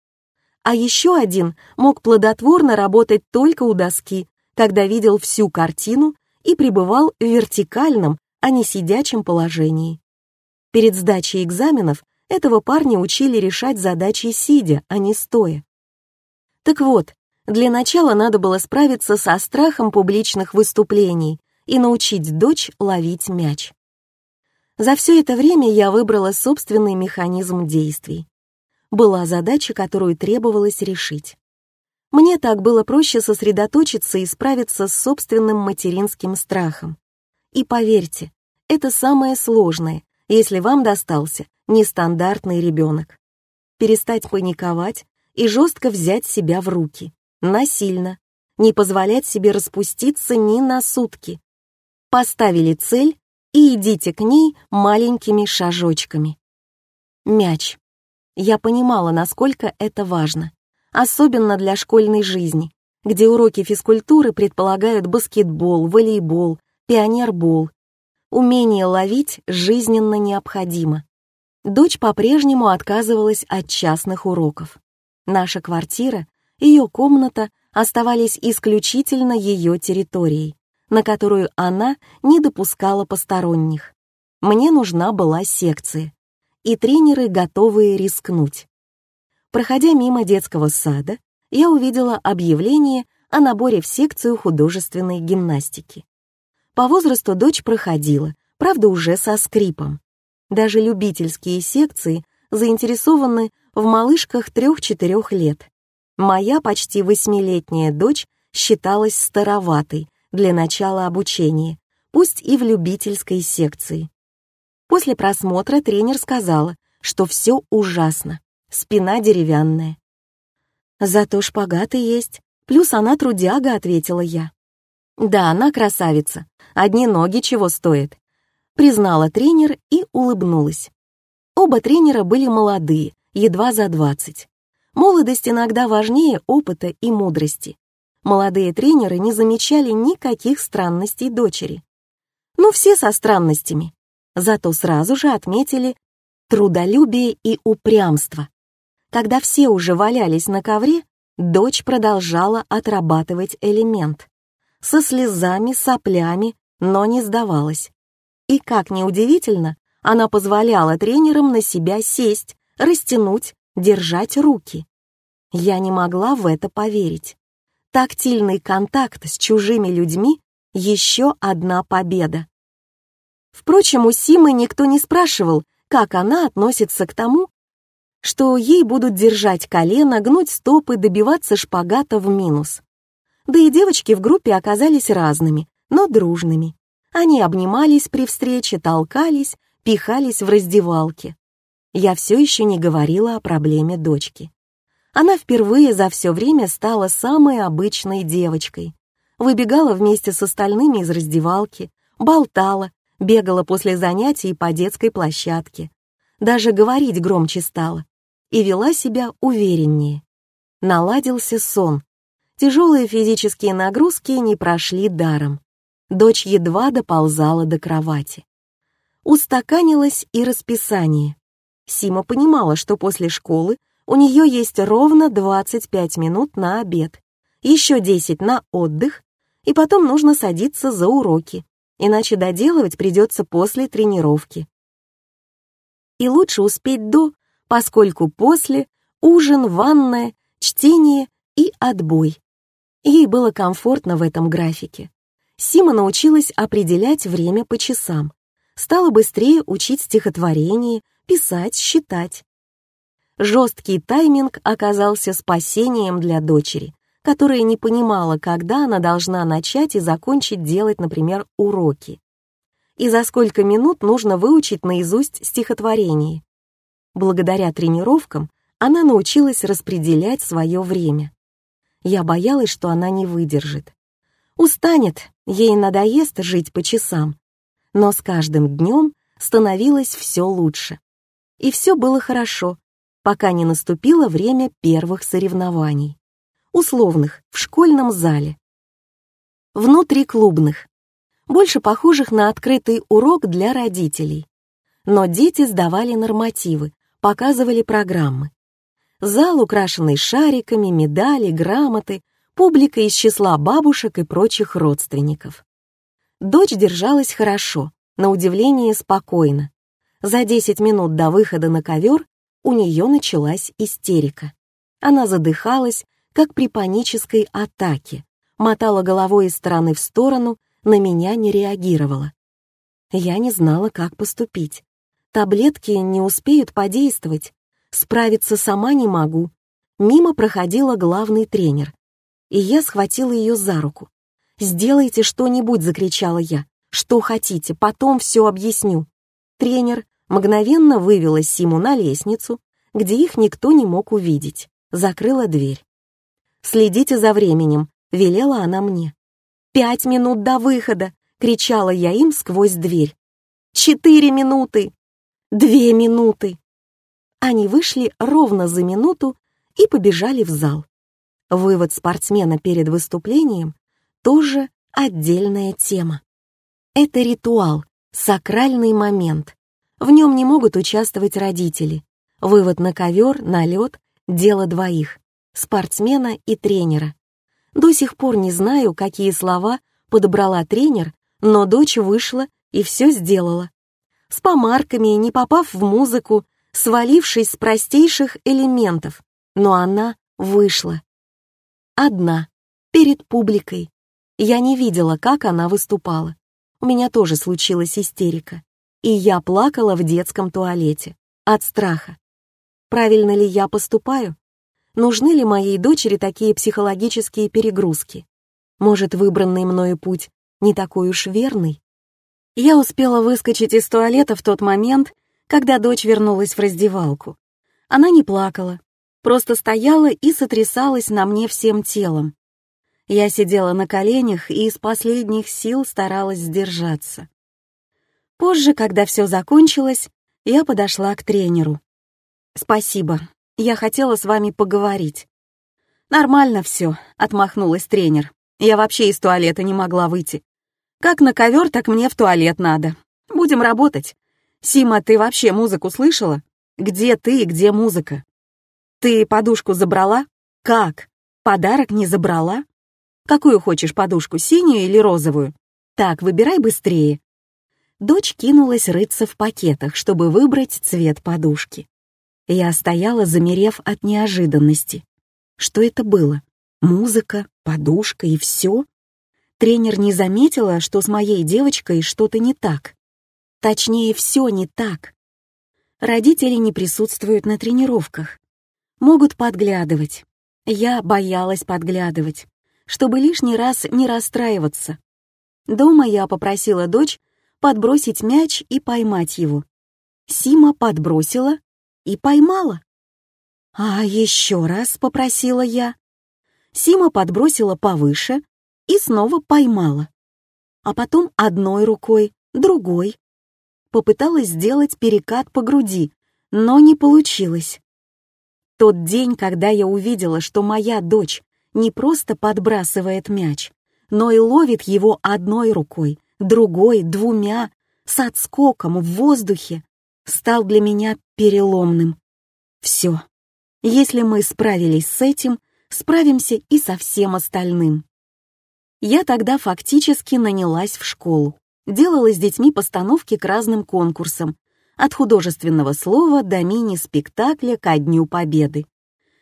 А еще один мог плодотворно работать только у доски, когда видел всю картину и пребывал в вертикальном, а не сидячем положении. Перед сдачей экзаменов этого парня учили решать задачи сидя, а не стоя. Так вот, для начала надо было справиться со страхом публичных выступлений и научить дочь ловить мяч. За все это время я выбрала собственный механизм действий. Была задача, которую требовалось решить. Мне так было проще сосредоточиться и справиться с собственным материнским страхом. И поверьте, это самое сложное, если вам достался нестандартный ребенок. Перестать паниковать и жестко взять себя в руки, насильно, не позволять себе распуститься ни на сутки, Поставили цель и идите к ней маленькими шажочками. Мяч. Я понимала, насколько это важно, особенно для школьной жизни, где уроки физкультуры предполагают баскетбол, волейбол, пионербол. Умение ловить жизненно необходимо. Дочь по-прежнему отказывалась от частных уроков. Наша квартира, ее комната оставались исключительно ее территорией на которую она не допускала посторонних. Мне нужна была секция, и тренеры, готовые рискнуть. Проходя мимо детского сада, я увидела объявление о наборе в секцию художественной гимнастики. По возрасту дочь проходила, правда, уже со скрипом. Даже любительские секции заинтересованы в малышках трех-четырех лет. Моя почти восьмилетняя дочь считалась староватой для начала обучения, пусть и в любительской секции. После просмотра тренер сказала, что все ужасно, спина деревянная. «Зато шпагаты есть, плюс она трудяга», — ответила я. «Да, она красавица, одни ноги чего стоят», — признала тренер и улыбнулась. Оба тренера были молодые, едва за двадцать. Молодость иногда важнее опыта и мудрости молодые тренеры не замечали никаких странностей дочери. Ну, все со странностями. Зато сразу же отметили трудолюбие и упрямство. Когда все уже валялись на ковре, дочь продолжала отрабатывать элемент. Со слезами, соплями, но не сдавалась. И, как ни удивительно, она позволяла тренерам на себя сесть, растянуть, держать руки. Я не могла в это поверить. Тактильный контакт с чужими людьми — еще одна победа. Впрочем, у Симы никто не спрашивал, как она относится к тому, что ей будут держать колено, гнуть стопы, добиваться шпагата в минус. Да и девочки в группе оказались разными, но дружными. Они обнимались при встрече, толкались, пихались в раздевалке. Я все еще не говорила о проблеме дочки она впервые за все время стала самой обычной девочкой. Выбегала вместе с остальными из раздевалки, болтала, бегала после занятий по детской площадке. Даже говорить громче стала и вела себя увереннее. Наладился сон. Тяжелые физические нагрузки не прошли даром. Дочь едва доползала до кровати. Устаканилось и расписание. Сима понимала, что после школы у нее есть ровно 25 минут на обед, еще 10 на отдых, и потом нужно садиться за уроки, иначе доделывать придется после тренировки. И лучше успеть до, поскольку после ужин, ванная, чтение и отбой. Ей было комфортно в этом графике. Сима научилась определять время по часам, стала быстрее учить стихотворение, писать, считать. Жесткий тайминг оказался спасением для дочери, которая не понимала, когда она должна начать и закончить делать, например, уроки. И за сколько минут нужно выучить наизусть стихотворение. Благодаря тренировкам она научилась распределять свое время. Я боялась, что она не выдержит. Устанет, ей надоест жить по часам. Но с каждым днем становилось все лучше. И все было хорошо, пока не наступило время первых соревнований. Условных, в школьном зале. Внутриклубных. Больше похожих на открытый урок для родителей. Но дети сдавали нормативы, показывали программы. Зал, украшенный шариками, медали, грамоты, публика из числа бабушек и прочих родственников. Дочь держалась хорошо, на удивление спокойно. За 10 минут до выхода на ковер у нее началась истерика. Она задыхалась, как при панической атаке, мотала головой из стороны в сторону, на меня не реагировала. Я не знала, как поступить. Таблетки не успеют подействовать, справиться сама не могу. Мимо проходила главный тренер, и я схватила ее за руку. «Сделайте что-нибудь!» — закричала я. «Что хотите, потом все объясню». Тренер мгновенно вывела Симу на лестницу, где их никто не мог увидеть. Закрыла дверь. «Следите за временем», — велела она мне. «Пять минут до выхода!» — кричала я им сквозь дверь. «Четыре минуты! Две минуты!» Они вышли ровно за минуту и побежали в зал. Вывод спортсмена перед выступлением тоже отдельная тема. Это ритуал, сакральный момент. В нем не могут участвовать родители. Вывод на ковер, на лед — дело двоих — спортсмена и тренера. До сих пор не знаю, какие слова подобрала тренер, но дочь вышла и все сделала. С помарками, не попав в музыку, свалившись с простейших элементов, но она вышла. Одна, перед публикой, я не видела, как она выступала. У меня тоже случилась истерика. И я плакала в детском туалете. От страха. Правильно ли я поступаю? Нужны ли моей дочери такие психологические перегрузки? Может, выбранный мною путь не такой уж верный? Я успела выскочить из туалета в тот момент, когда дочь вернулась в раздевалку. Она не плакала, просто стояла и сотрясалась на мне всем телом. Я сидела на коленях и из последних сил старалась сдержаться. Позже, когда все закончилось, я подошла к тренеру. «Спасибо, я хотела с вами поговорить». «Нормально все», — отмахнулась тренер. «Я вообще из туалета не могла выйти. Как на ковер, так мне в туалет надо. Будем работать. Сима, ты вообще музыку слышала? Где ты и где музыка? Ты подушку забрала? Как? Подарок не забрала? Какую хочешь подушку, синюю или розовую? Так, выбирай быстрее». Дочь кинулась рыться в пакетах, чтобы выбрать цвет подушки. Я стояла, замерев от неожиданности. Что это было? Музыка, подушка и все? Тренер не заметила, что с моей девочкой что-то не так. Точнее, все не так. Родители не присутствуют на тренировках. Могут подглядывать. Я боялась подглядывать чтобы лишний раз не расстраиваться. Дома я попросила дочь подбросить мяч и поймать его. Сима подбросила и поймала. «А еще раз», — попросила я. Сима подбросила повыше и снова поймала. А потом одной рукой, другой. Попыталась сделать перекат по груди, но не получилось. Тот день, когда я увидела, что моя дочь не просто подбрасывает мяч, но и ловит его одной рукой, другой, двумя, с отскоком в воздухе, стал для меня переломным. Все. Если мы справились с этим, справимся и со всем остальным. Я тогда фактически нанялась в школу, делала с детьми постановки к разным конкурсам, от художественного слова до мини-спектакля ко Дню Победы.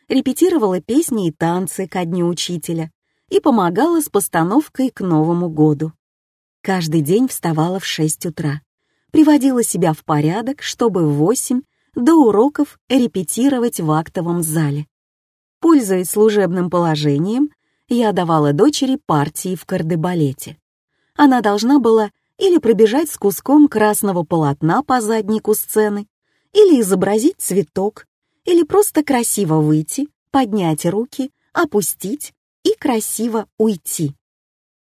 Репетировала песни и танцы ко Дню Учителя и помогала с постановкой к Новому году. Каждый день вставала в 6 утра, приводила себя в порядок, чтобы в 8 до уроков репетировать в актовом зале. Пользуясь служебным положением, я давала дочери партии в кардебалете. Она должна была или пробежать с куском красного полотна по заднику сцены, или изобразить цветок, или просто красиво выйти, поднять руки, опустить и красиво уйти.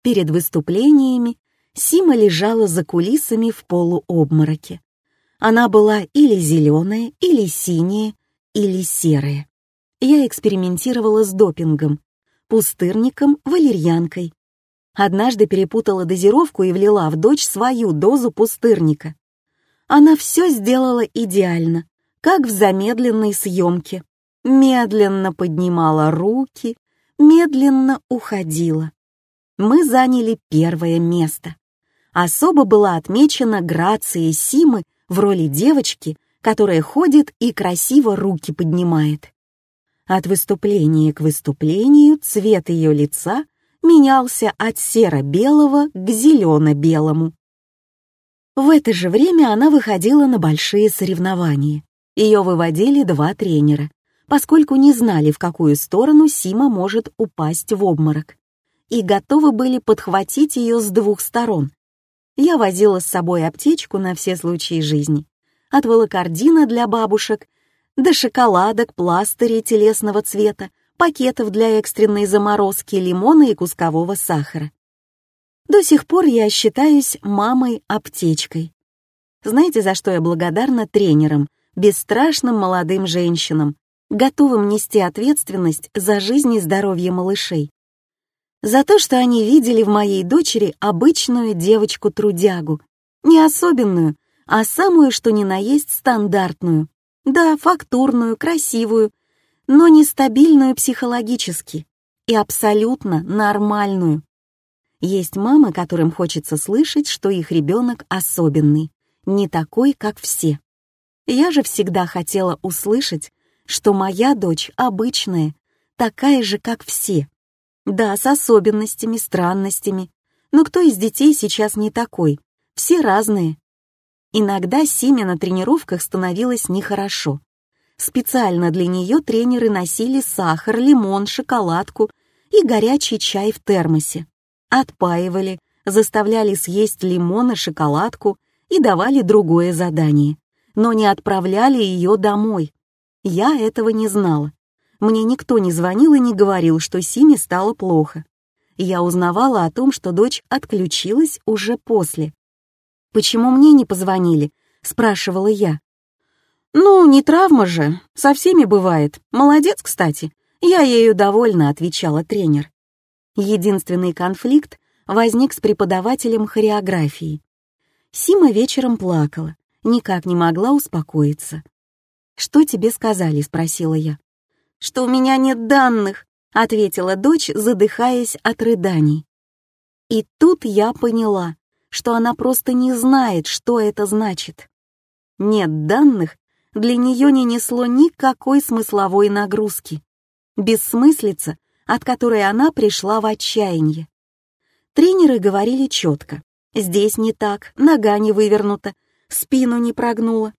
Перед выступлениями Сима лежала за кулисами в полуобмороке. Она была или зеленая, или синяя, или серая. Я экспериментировала с допингом, пустырником, валерьянкой. Однажды перепутала дозировку и влила в дочь свою дозу пустырника. Она все сделала идеально, как в замедленной съемке. Медленно поднимала руки, медленно уходила. Мы заняли первое место. Особо была отмечена грация Симы в роли девочки, которая ходит и красиво руки поднимает. От выступления к выступлению цвет ее лица менялся от серо-белого к зелено-белому. В это же время она выходила на большие соревнования. Ее выводили два тренера, поскольку не знали, в какую сторону Сима может упасть в обморок, и готовы были подхватить ее с двух сторон. Я возила с собой аптечку на все случаи жизни, от волокордина для бабушек до шоколадок, пластырей телесного цвета, пакетов для экстренной заморозки, лимона и кускового сахара. До сих пор я считаюсь мамой-аптечкой. Знаете, за что я благодарна тренерам, бесстрашным молодым женщинам, готовым нести ответственность за жизнь и здоровье малышей? За то, что они видели в моей дочери обычную девочку-трудягу, не особенную, а самую, что ни на есть, стандартную, да, фактурную, красивую, но нестабильную психологически и абсолютно нормальную. Есть мамы, которым хочется слышать, что их ребенок особенный, не такой, как все. Я же всегда хотела услышать, что моя дочь обычная, такая же, как все. Да, с особенностями, странностями. Но кто из детей сейчас не такой? Все разные. Иногда Симе на тренировках становилось нехорошо. Специально для нее тренеры носили сахар, лимон, шоколадку и горячий чай в термосе. Отпаивали, заставляли съесть лимон и шоколадку и давали другое задание. Но не отправляли ее домой. Я этого не знала. Мне никто не звонил и не говорил, что Симе стало плохо. Я узнавала о том, что дочь отключилась уже после. «Почему мне не позвонили?» — спрашивала я. «Ну, не травма же, со всеми бывает. Молодец, кстати. Я ею довольна», — отвечала тренер. Единственный конфликт возник с преподавателем хореографии. Сима вечером плакала, никак не могла успокоиться. «Что тебе сказали?» — спросила я. «Что у меня нет данных», — ответила дочь, задыхаясь от рыданий. И тут я поняла, что она просто не знает, что это значит. Нет данных для нее не несло никакой смысловой нагрузки. Бессмыслица, от которой она пришла в отчаяние. Тренеры говорили четко. Здесь не так, нога не вывернута, спину не прогнула.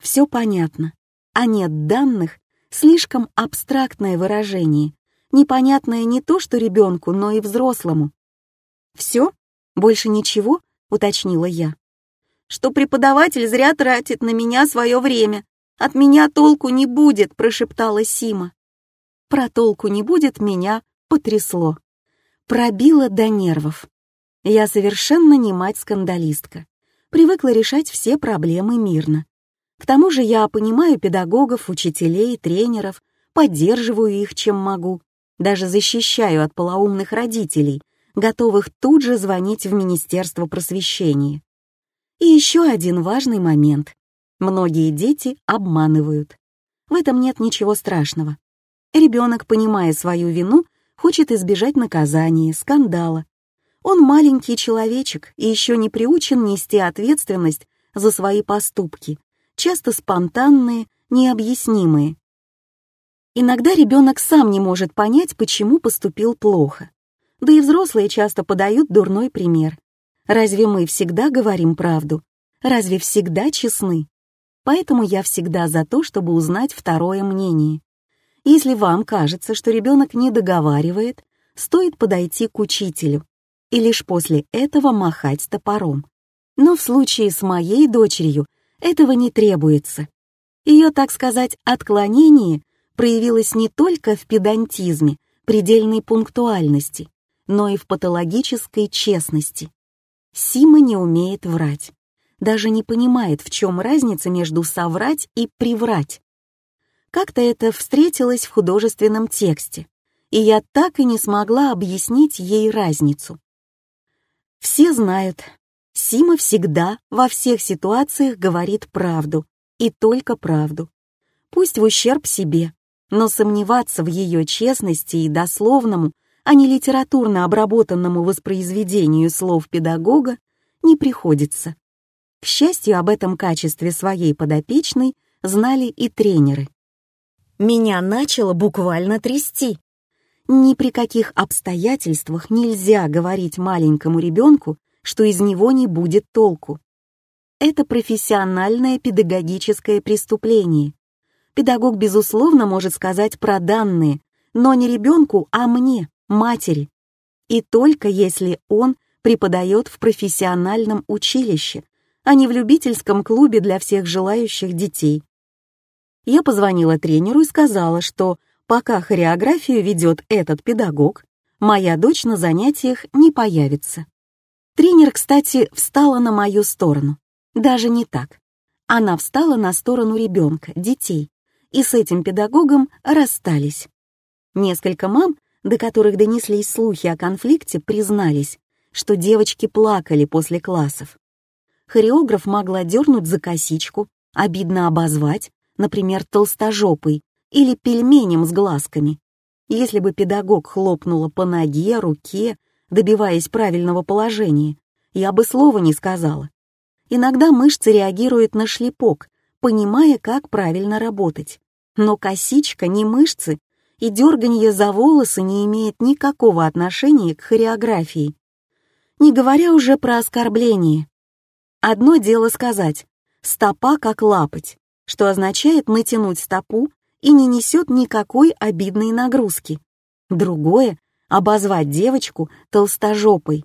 Все понятно. А нет данных — слишком абстрактное выражение, непонятное не то что ребенку, но и взрослому. Все? Больше ничего? — уточнила я. «Что преподаватель зря тратит на меня свое время. От меня толку не будет», — прошептала Сима. Про толку не будет меня потрясло. Пробило до нервов. Я совершенно не мать-скандалистка. Привыкла решать все проблемы мирно. К тому же я понимаю педагогов, учителей, тренеров, поддерживаю их, чем могу, даже защищаю от полоумных родителей, готовых тут же звонить в Министерство просвещения. И еще один важный момент. Многие дети обманывают. В этом нет ничего страшного. Ребенок, понимая свою вину, хочет избежать наказания, скандала. Он маленький человечек и еще не приучен нести ответственность за свои поступки, часто спонтанные, необъяснимые. Иногда ребенок сам не может понять, почему поступил плохо. Да и взрослые часто подают дурной пример. Разве мы всегда говорим правду? Разве всегда честны? Поэтому я всегда за то, чтобы узнать второе мнение. Если вам кажется, что ребенок не договаривает, стоит подойти к учителю и лишь после этого махать топором. Но в случае с моей дочерью этого не требуется. Ее, так сказать, отклонение проявилось не только в педантизме, предельной пунктуальности, но и в патологической честности. Сима не умеет врать, даже не понимает, в чем разница между соврать и приврать. Как-то это встретилось в художественном тексте, и я так и не смогла объяснить ей разницу. Все знают, Сима всегда во всех ситуациях говорит правду, и только правду. Пусть в ущерб себе, но сомневаться в ее честности и дословному, а не литературно обработанному воспроизведению слов педагога не приходится. К счастью, об этом качестве своей подопечной знали и тренеры. Меня начало буквально трясти. Ни при каких обстоятельствах нельзя говорить маленькому ребенку, что из него не будет толку. Это профессиональное педагогическое преступление, Педагог, безусловно, может сказать про данные, но не ребенку, а мне, матери. И только если он преподает в профессиональном училище, а не в любительском клубе для всех желающих детей. Я позвонила тренеру и сказала, что пока хореографию ведет этот педагог, моя дочь на занятиях не появится. Тренер, кстати, встала на мою сторону. Даже не так. Она встала на сторону ребенка, детей, и с этим педагогом расстались. Несколько мам, до которых донеслись слухи о конфликте, признались, что девочки плакали после классов. Хореограф могла дернуть за косичку, обидно обозвать, например, толстожопой или пельменем с глазками. Если бы педагог хлопнула по ноге, руке, добиваясь правильного положения, я бы слова не сказала. Иногда мышцы реагируют на шлепок, понимая, как правильно работать. Но косичка не мышцы, и дерганье за волосы не имеет никакого отношения к хореографии. Не говоря уже про оскорбление. Одно дело сказать «стопа как лапоть», что означает натянуть стопу и не несет никакой обидной нагрузки. Другое — обозвать девочку толстожопой.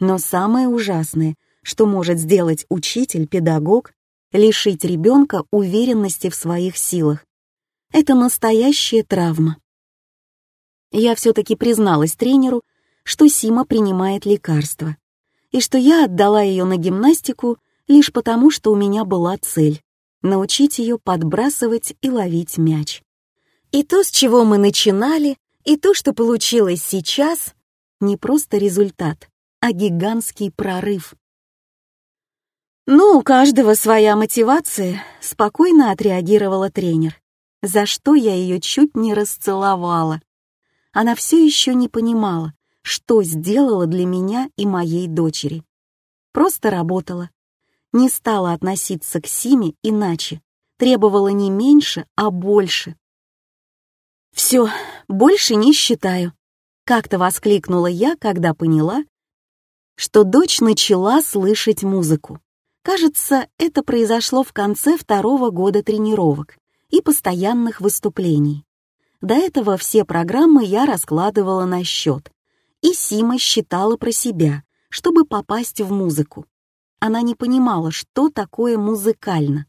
Но самое ужасное, что может сделать учитель, педагог, лишить ребенка уверенности в своих силах. Это настоящая травма. Я все-таки призналась тренеру, что Сима принимает лекарства, и что я отдала ее на гимнастику лишь потому, что у меня была цель — научить ее подбрасывать и ловить мяч. И то, с чего мы начинали, и то, что получилось сейчас, не просто результат, а гигантский прорыв. «Ну, у каждого своя мотивация», — спокойно отреагировала тренер, за что я ее чуть не расцеловала. Она все еще не понимала, что сделала для меня и моей дочери. Просто работала. Не стала относиться к Симе иначе, требовала не меньше, а больше. «Все, больше не считаю», — как-то воскликнула я, когда поняла, что дочь начала слышать музыку. Кажется, это произошло в конце второго года тренировок и постоянных выступлений. До этого все программы я раскладывала на счет, и Сима считала про себя, чтобы попасть в музыку. Она не понимала, что такое музыкально.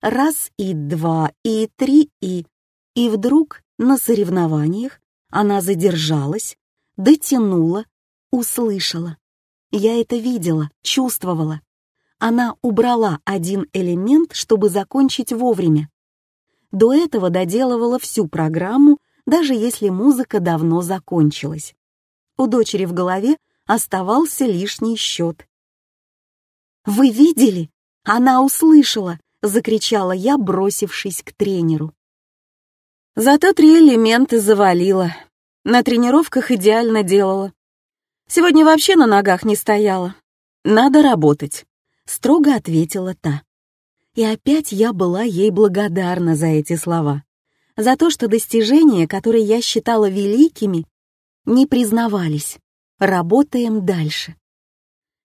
Раз и два и три и... И вдруг на соревнованиях она задержалась, дотянула, услышала. Я это видела, чувствовала она убрала один элемент, чтобы закончить вовремя. До этого доделывала всю программу, даже если музыка давно закончилась. У дочери в голове оставался лишний счет. «Вы видели? Она услышала!» — закричала я, бросившись к тренеру. Зато три элемента завалила. На тренировках идеально делала. Сегодня вообще на ногах не стояла. Надо работать, строго ответила та. И опять я была ей благодарна за эти слова. За то, что достижения, которые я считала великими, не признавались. Работаем дальше.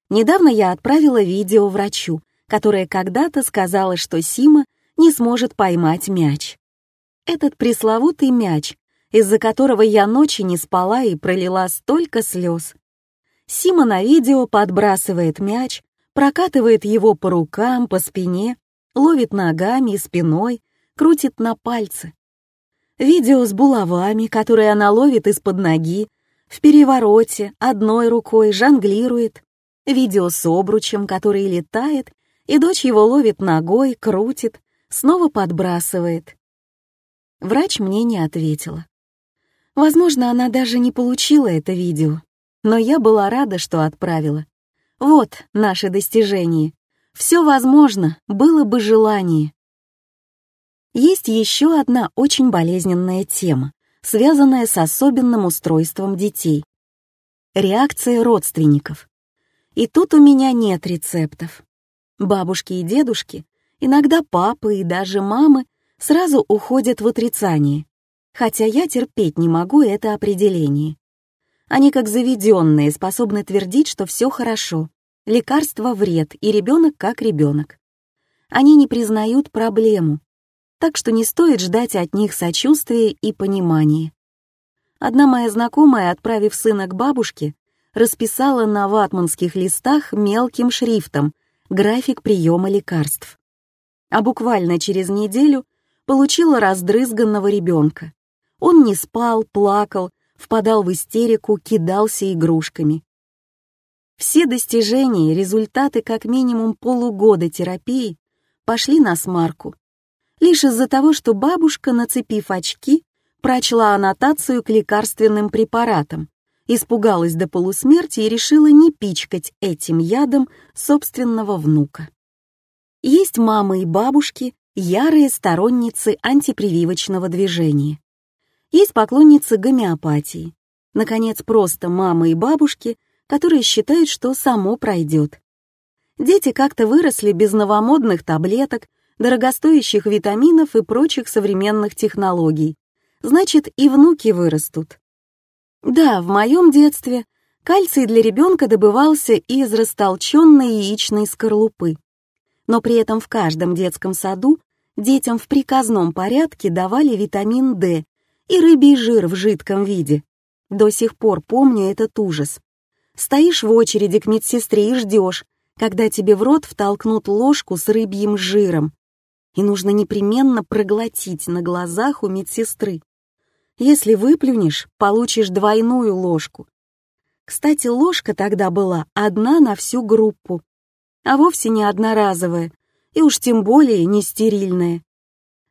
Недавно я отправила видео врачу, которая когда-то сказала, что Сима не сможет поймать мяч. Этот пресловутый мяч, из-за которого я ночи не спала и пролила столько слез. Сима на видео подбрасывает мяч, прокатывает его по рукам, по спине, ловит ногами и спиной, крутит на пальцы. Видео с булавами, которые она ловит из-под ноги, в перевороте, одной рукой жонглирует. Видео с обручем, который летает, и дочь его ловит ногой, крутит, снова подбрасывает. Врач мне не ответила. Возможно, она даже не получила это видео, но я была рада, что отправила. Вот наше достижение. Все возможно, было бы желание. Есть еще одна очень болезненная тема, связанная с особенным устройством детей. Реакция родственников. И тут у меня нет рецептов. Бабушки и дедушки, иногда папы и даже мамы сразу уходят в отрицание, хотя я терпеть не могу это определение. Они как заведенные, способны твердить, что все хорошо, лекарство вред и ребенок как ребенок. Они не признают проблему, так что не стоит ждать от них сочувствия и понимания. Одна моя знакомая, отправив сына к бабушке, расписала на ватманских листах мелким шрифтом график приема лекарств. А буквально через неделю получила раздрызганного ребенка. Он не спал, плакал, впадал в истерику, кидался игрушками. Все достижения, результаты как минимум полугода терапии пошли на смарку. Лишь из-за того, что бабушка, нацепив очки, прочла аннотацию к лекарственным препаратам, испугалась до полусмерти и решила не пичкать этим ядом собственного внука. Есть мамы и бабушки, ярые сторонницы антипрививочного движения. Есть поклонницы гомеопатии. Наконец, просто мамы и бабушки, которые считают, что само пройдет. Дети как-то выросли без новомодных таблеток, дорогостоящих витаминов и прочих современных технологий. Значит, и внуки вырастут. Да, в моем детстве кальций для ребенка добывался из растолченной яичной скорлупы. Но при этом в каждом детском саду детям в приказном порядке давали витамин D и рыбий жир в жидком виде. До сих пор помню этот ужас. Стоишь в очереди к медсестре и ждешь, когда тебе в рот втолкнут ложку с рыбьим жиром. И нужно непременно проглотить на глазах у медсестры. Если выплюнешь, получишь двойную ложку. Кстати, ложка тогда была одна на всю группу, а вовсе не одноразовая, и уж тем более не стерильная.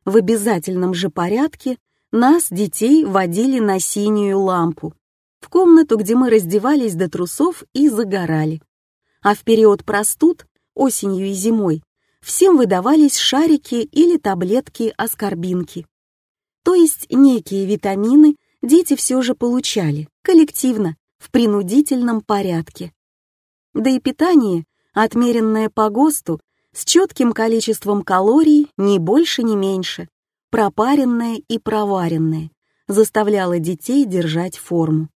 В обязательном же порядке нас, детей, водили на синюю лампу, в комнату, где мы раздевались до трусов и загорали. А в период простуд, осенью и зимой, всем выдавались шарики или таблетки-аскорбинки. То есть некие витамины дети все же получали, коллективно, в принудительном порядке. Да и питание, отмеренное по ГОСТу, с четким количеством калорий, ни больше, ни меньше, пропаренное и проваренное, заставляло детей держать форму.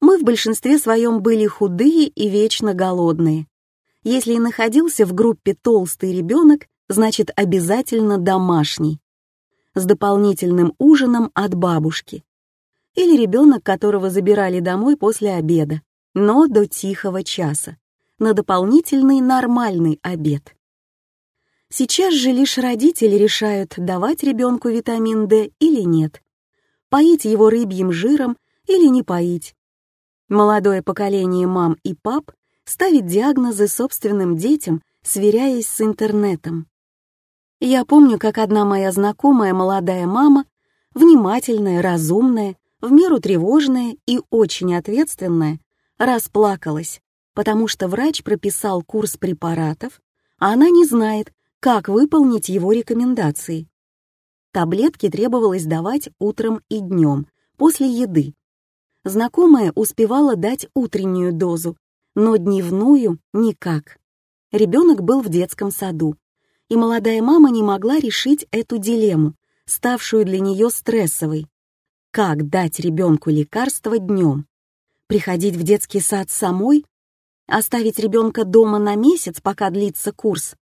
Мы в большинстве своем были худые и вечно голодные. Если и находился в группе толстый ребенок, значит обязательно домашний, с дополнительным ужином от бабушки. Или ребенок, которого забирали домой после обеда, но до тихого часа, на дополнительный нормальный обед. Сейчас же лишь родители решают, давать ребенку витамин D или нет, поить его рыбьим жиром или не поить. Молодое поколение мам и пап ставит диагнозы собственным детям, сверяясь с интернетом. Я помню, как одна моя знакомая молодая мама, внимательная, разумная, в меру тревожная и очень ответственная, расплакалась, потому что врач прописал курс препаратов, а она не знает, как выполнить его рекомендации. Таблетки требовалось давать утром и днем, после еды. Знакомая успевала дать утреннюю дозу, но дневную никак. Ребенок был в детском саду, и молодая мама не могла решить эту дилемму, ставшую для нее стрессовой. Как дать ребенку лекарство днем? Приходить в детский сад самой? Оставить ребенка дома на месяц, пока длится курс?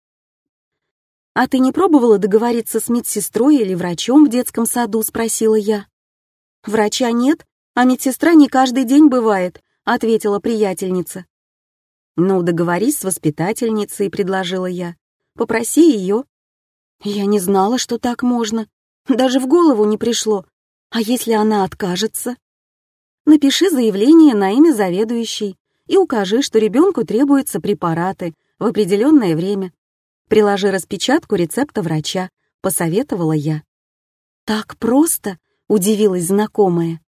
«А ты не пробовала договориться с медсестрой или врачом в детском саду?» — спросила я. «Врача нет, а медсестра не каждый день бывает», — ответила приятельница. «Ну, договорись с воспитательницей», — предложила я. «Попроси ее». Я не знала, что так можно. Даже в голову не пришло. А если она откажется? Напиши заявление на имя заведующей и укажи, что ребенку требуются препараты в определенное время. Приложи распечатку рецепта врача, посоветовала я. Так просто? Удивилась знакомая.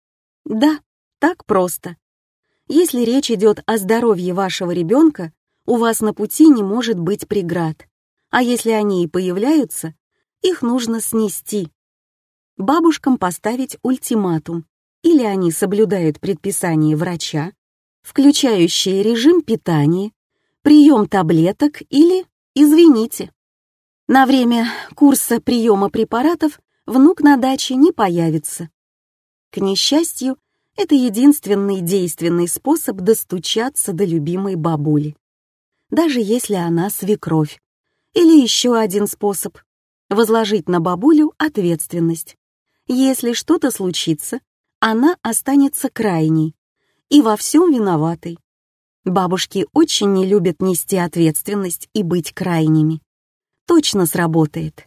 Да, так просто. Если речь идет о здоровье вашего ребенка, у вас на пути не может быть преград. А если они и появляются, их нужно снести. Бабушкам поставить ультиматум. Или они соблюдают предписание врача, включающие режим питания, прием таблеток или извините. На время курса приема препаратов внук на даче не появится. К несчастью, это единственный действенный способ достучаться до любимой бабули. Даже если она свекровь. Или еще один способ — возложить на бабулю ответственность. Если что-то случится, она останется крайней и во всем виноватой. Бабушки очень не любят нести ответственность и быть крайними. Точно сработает.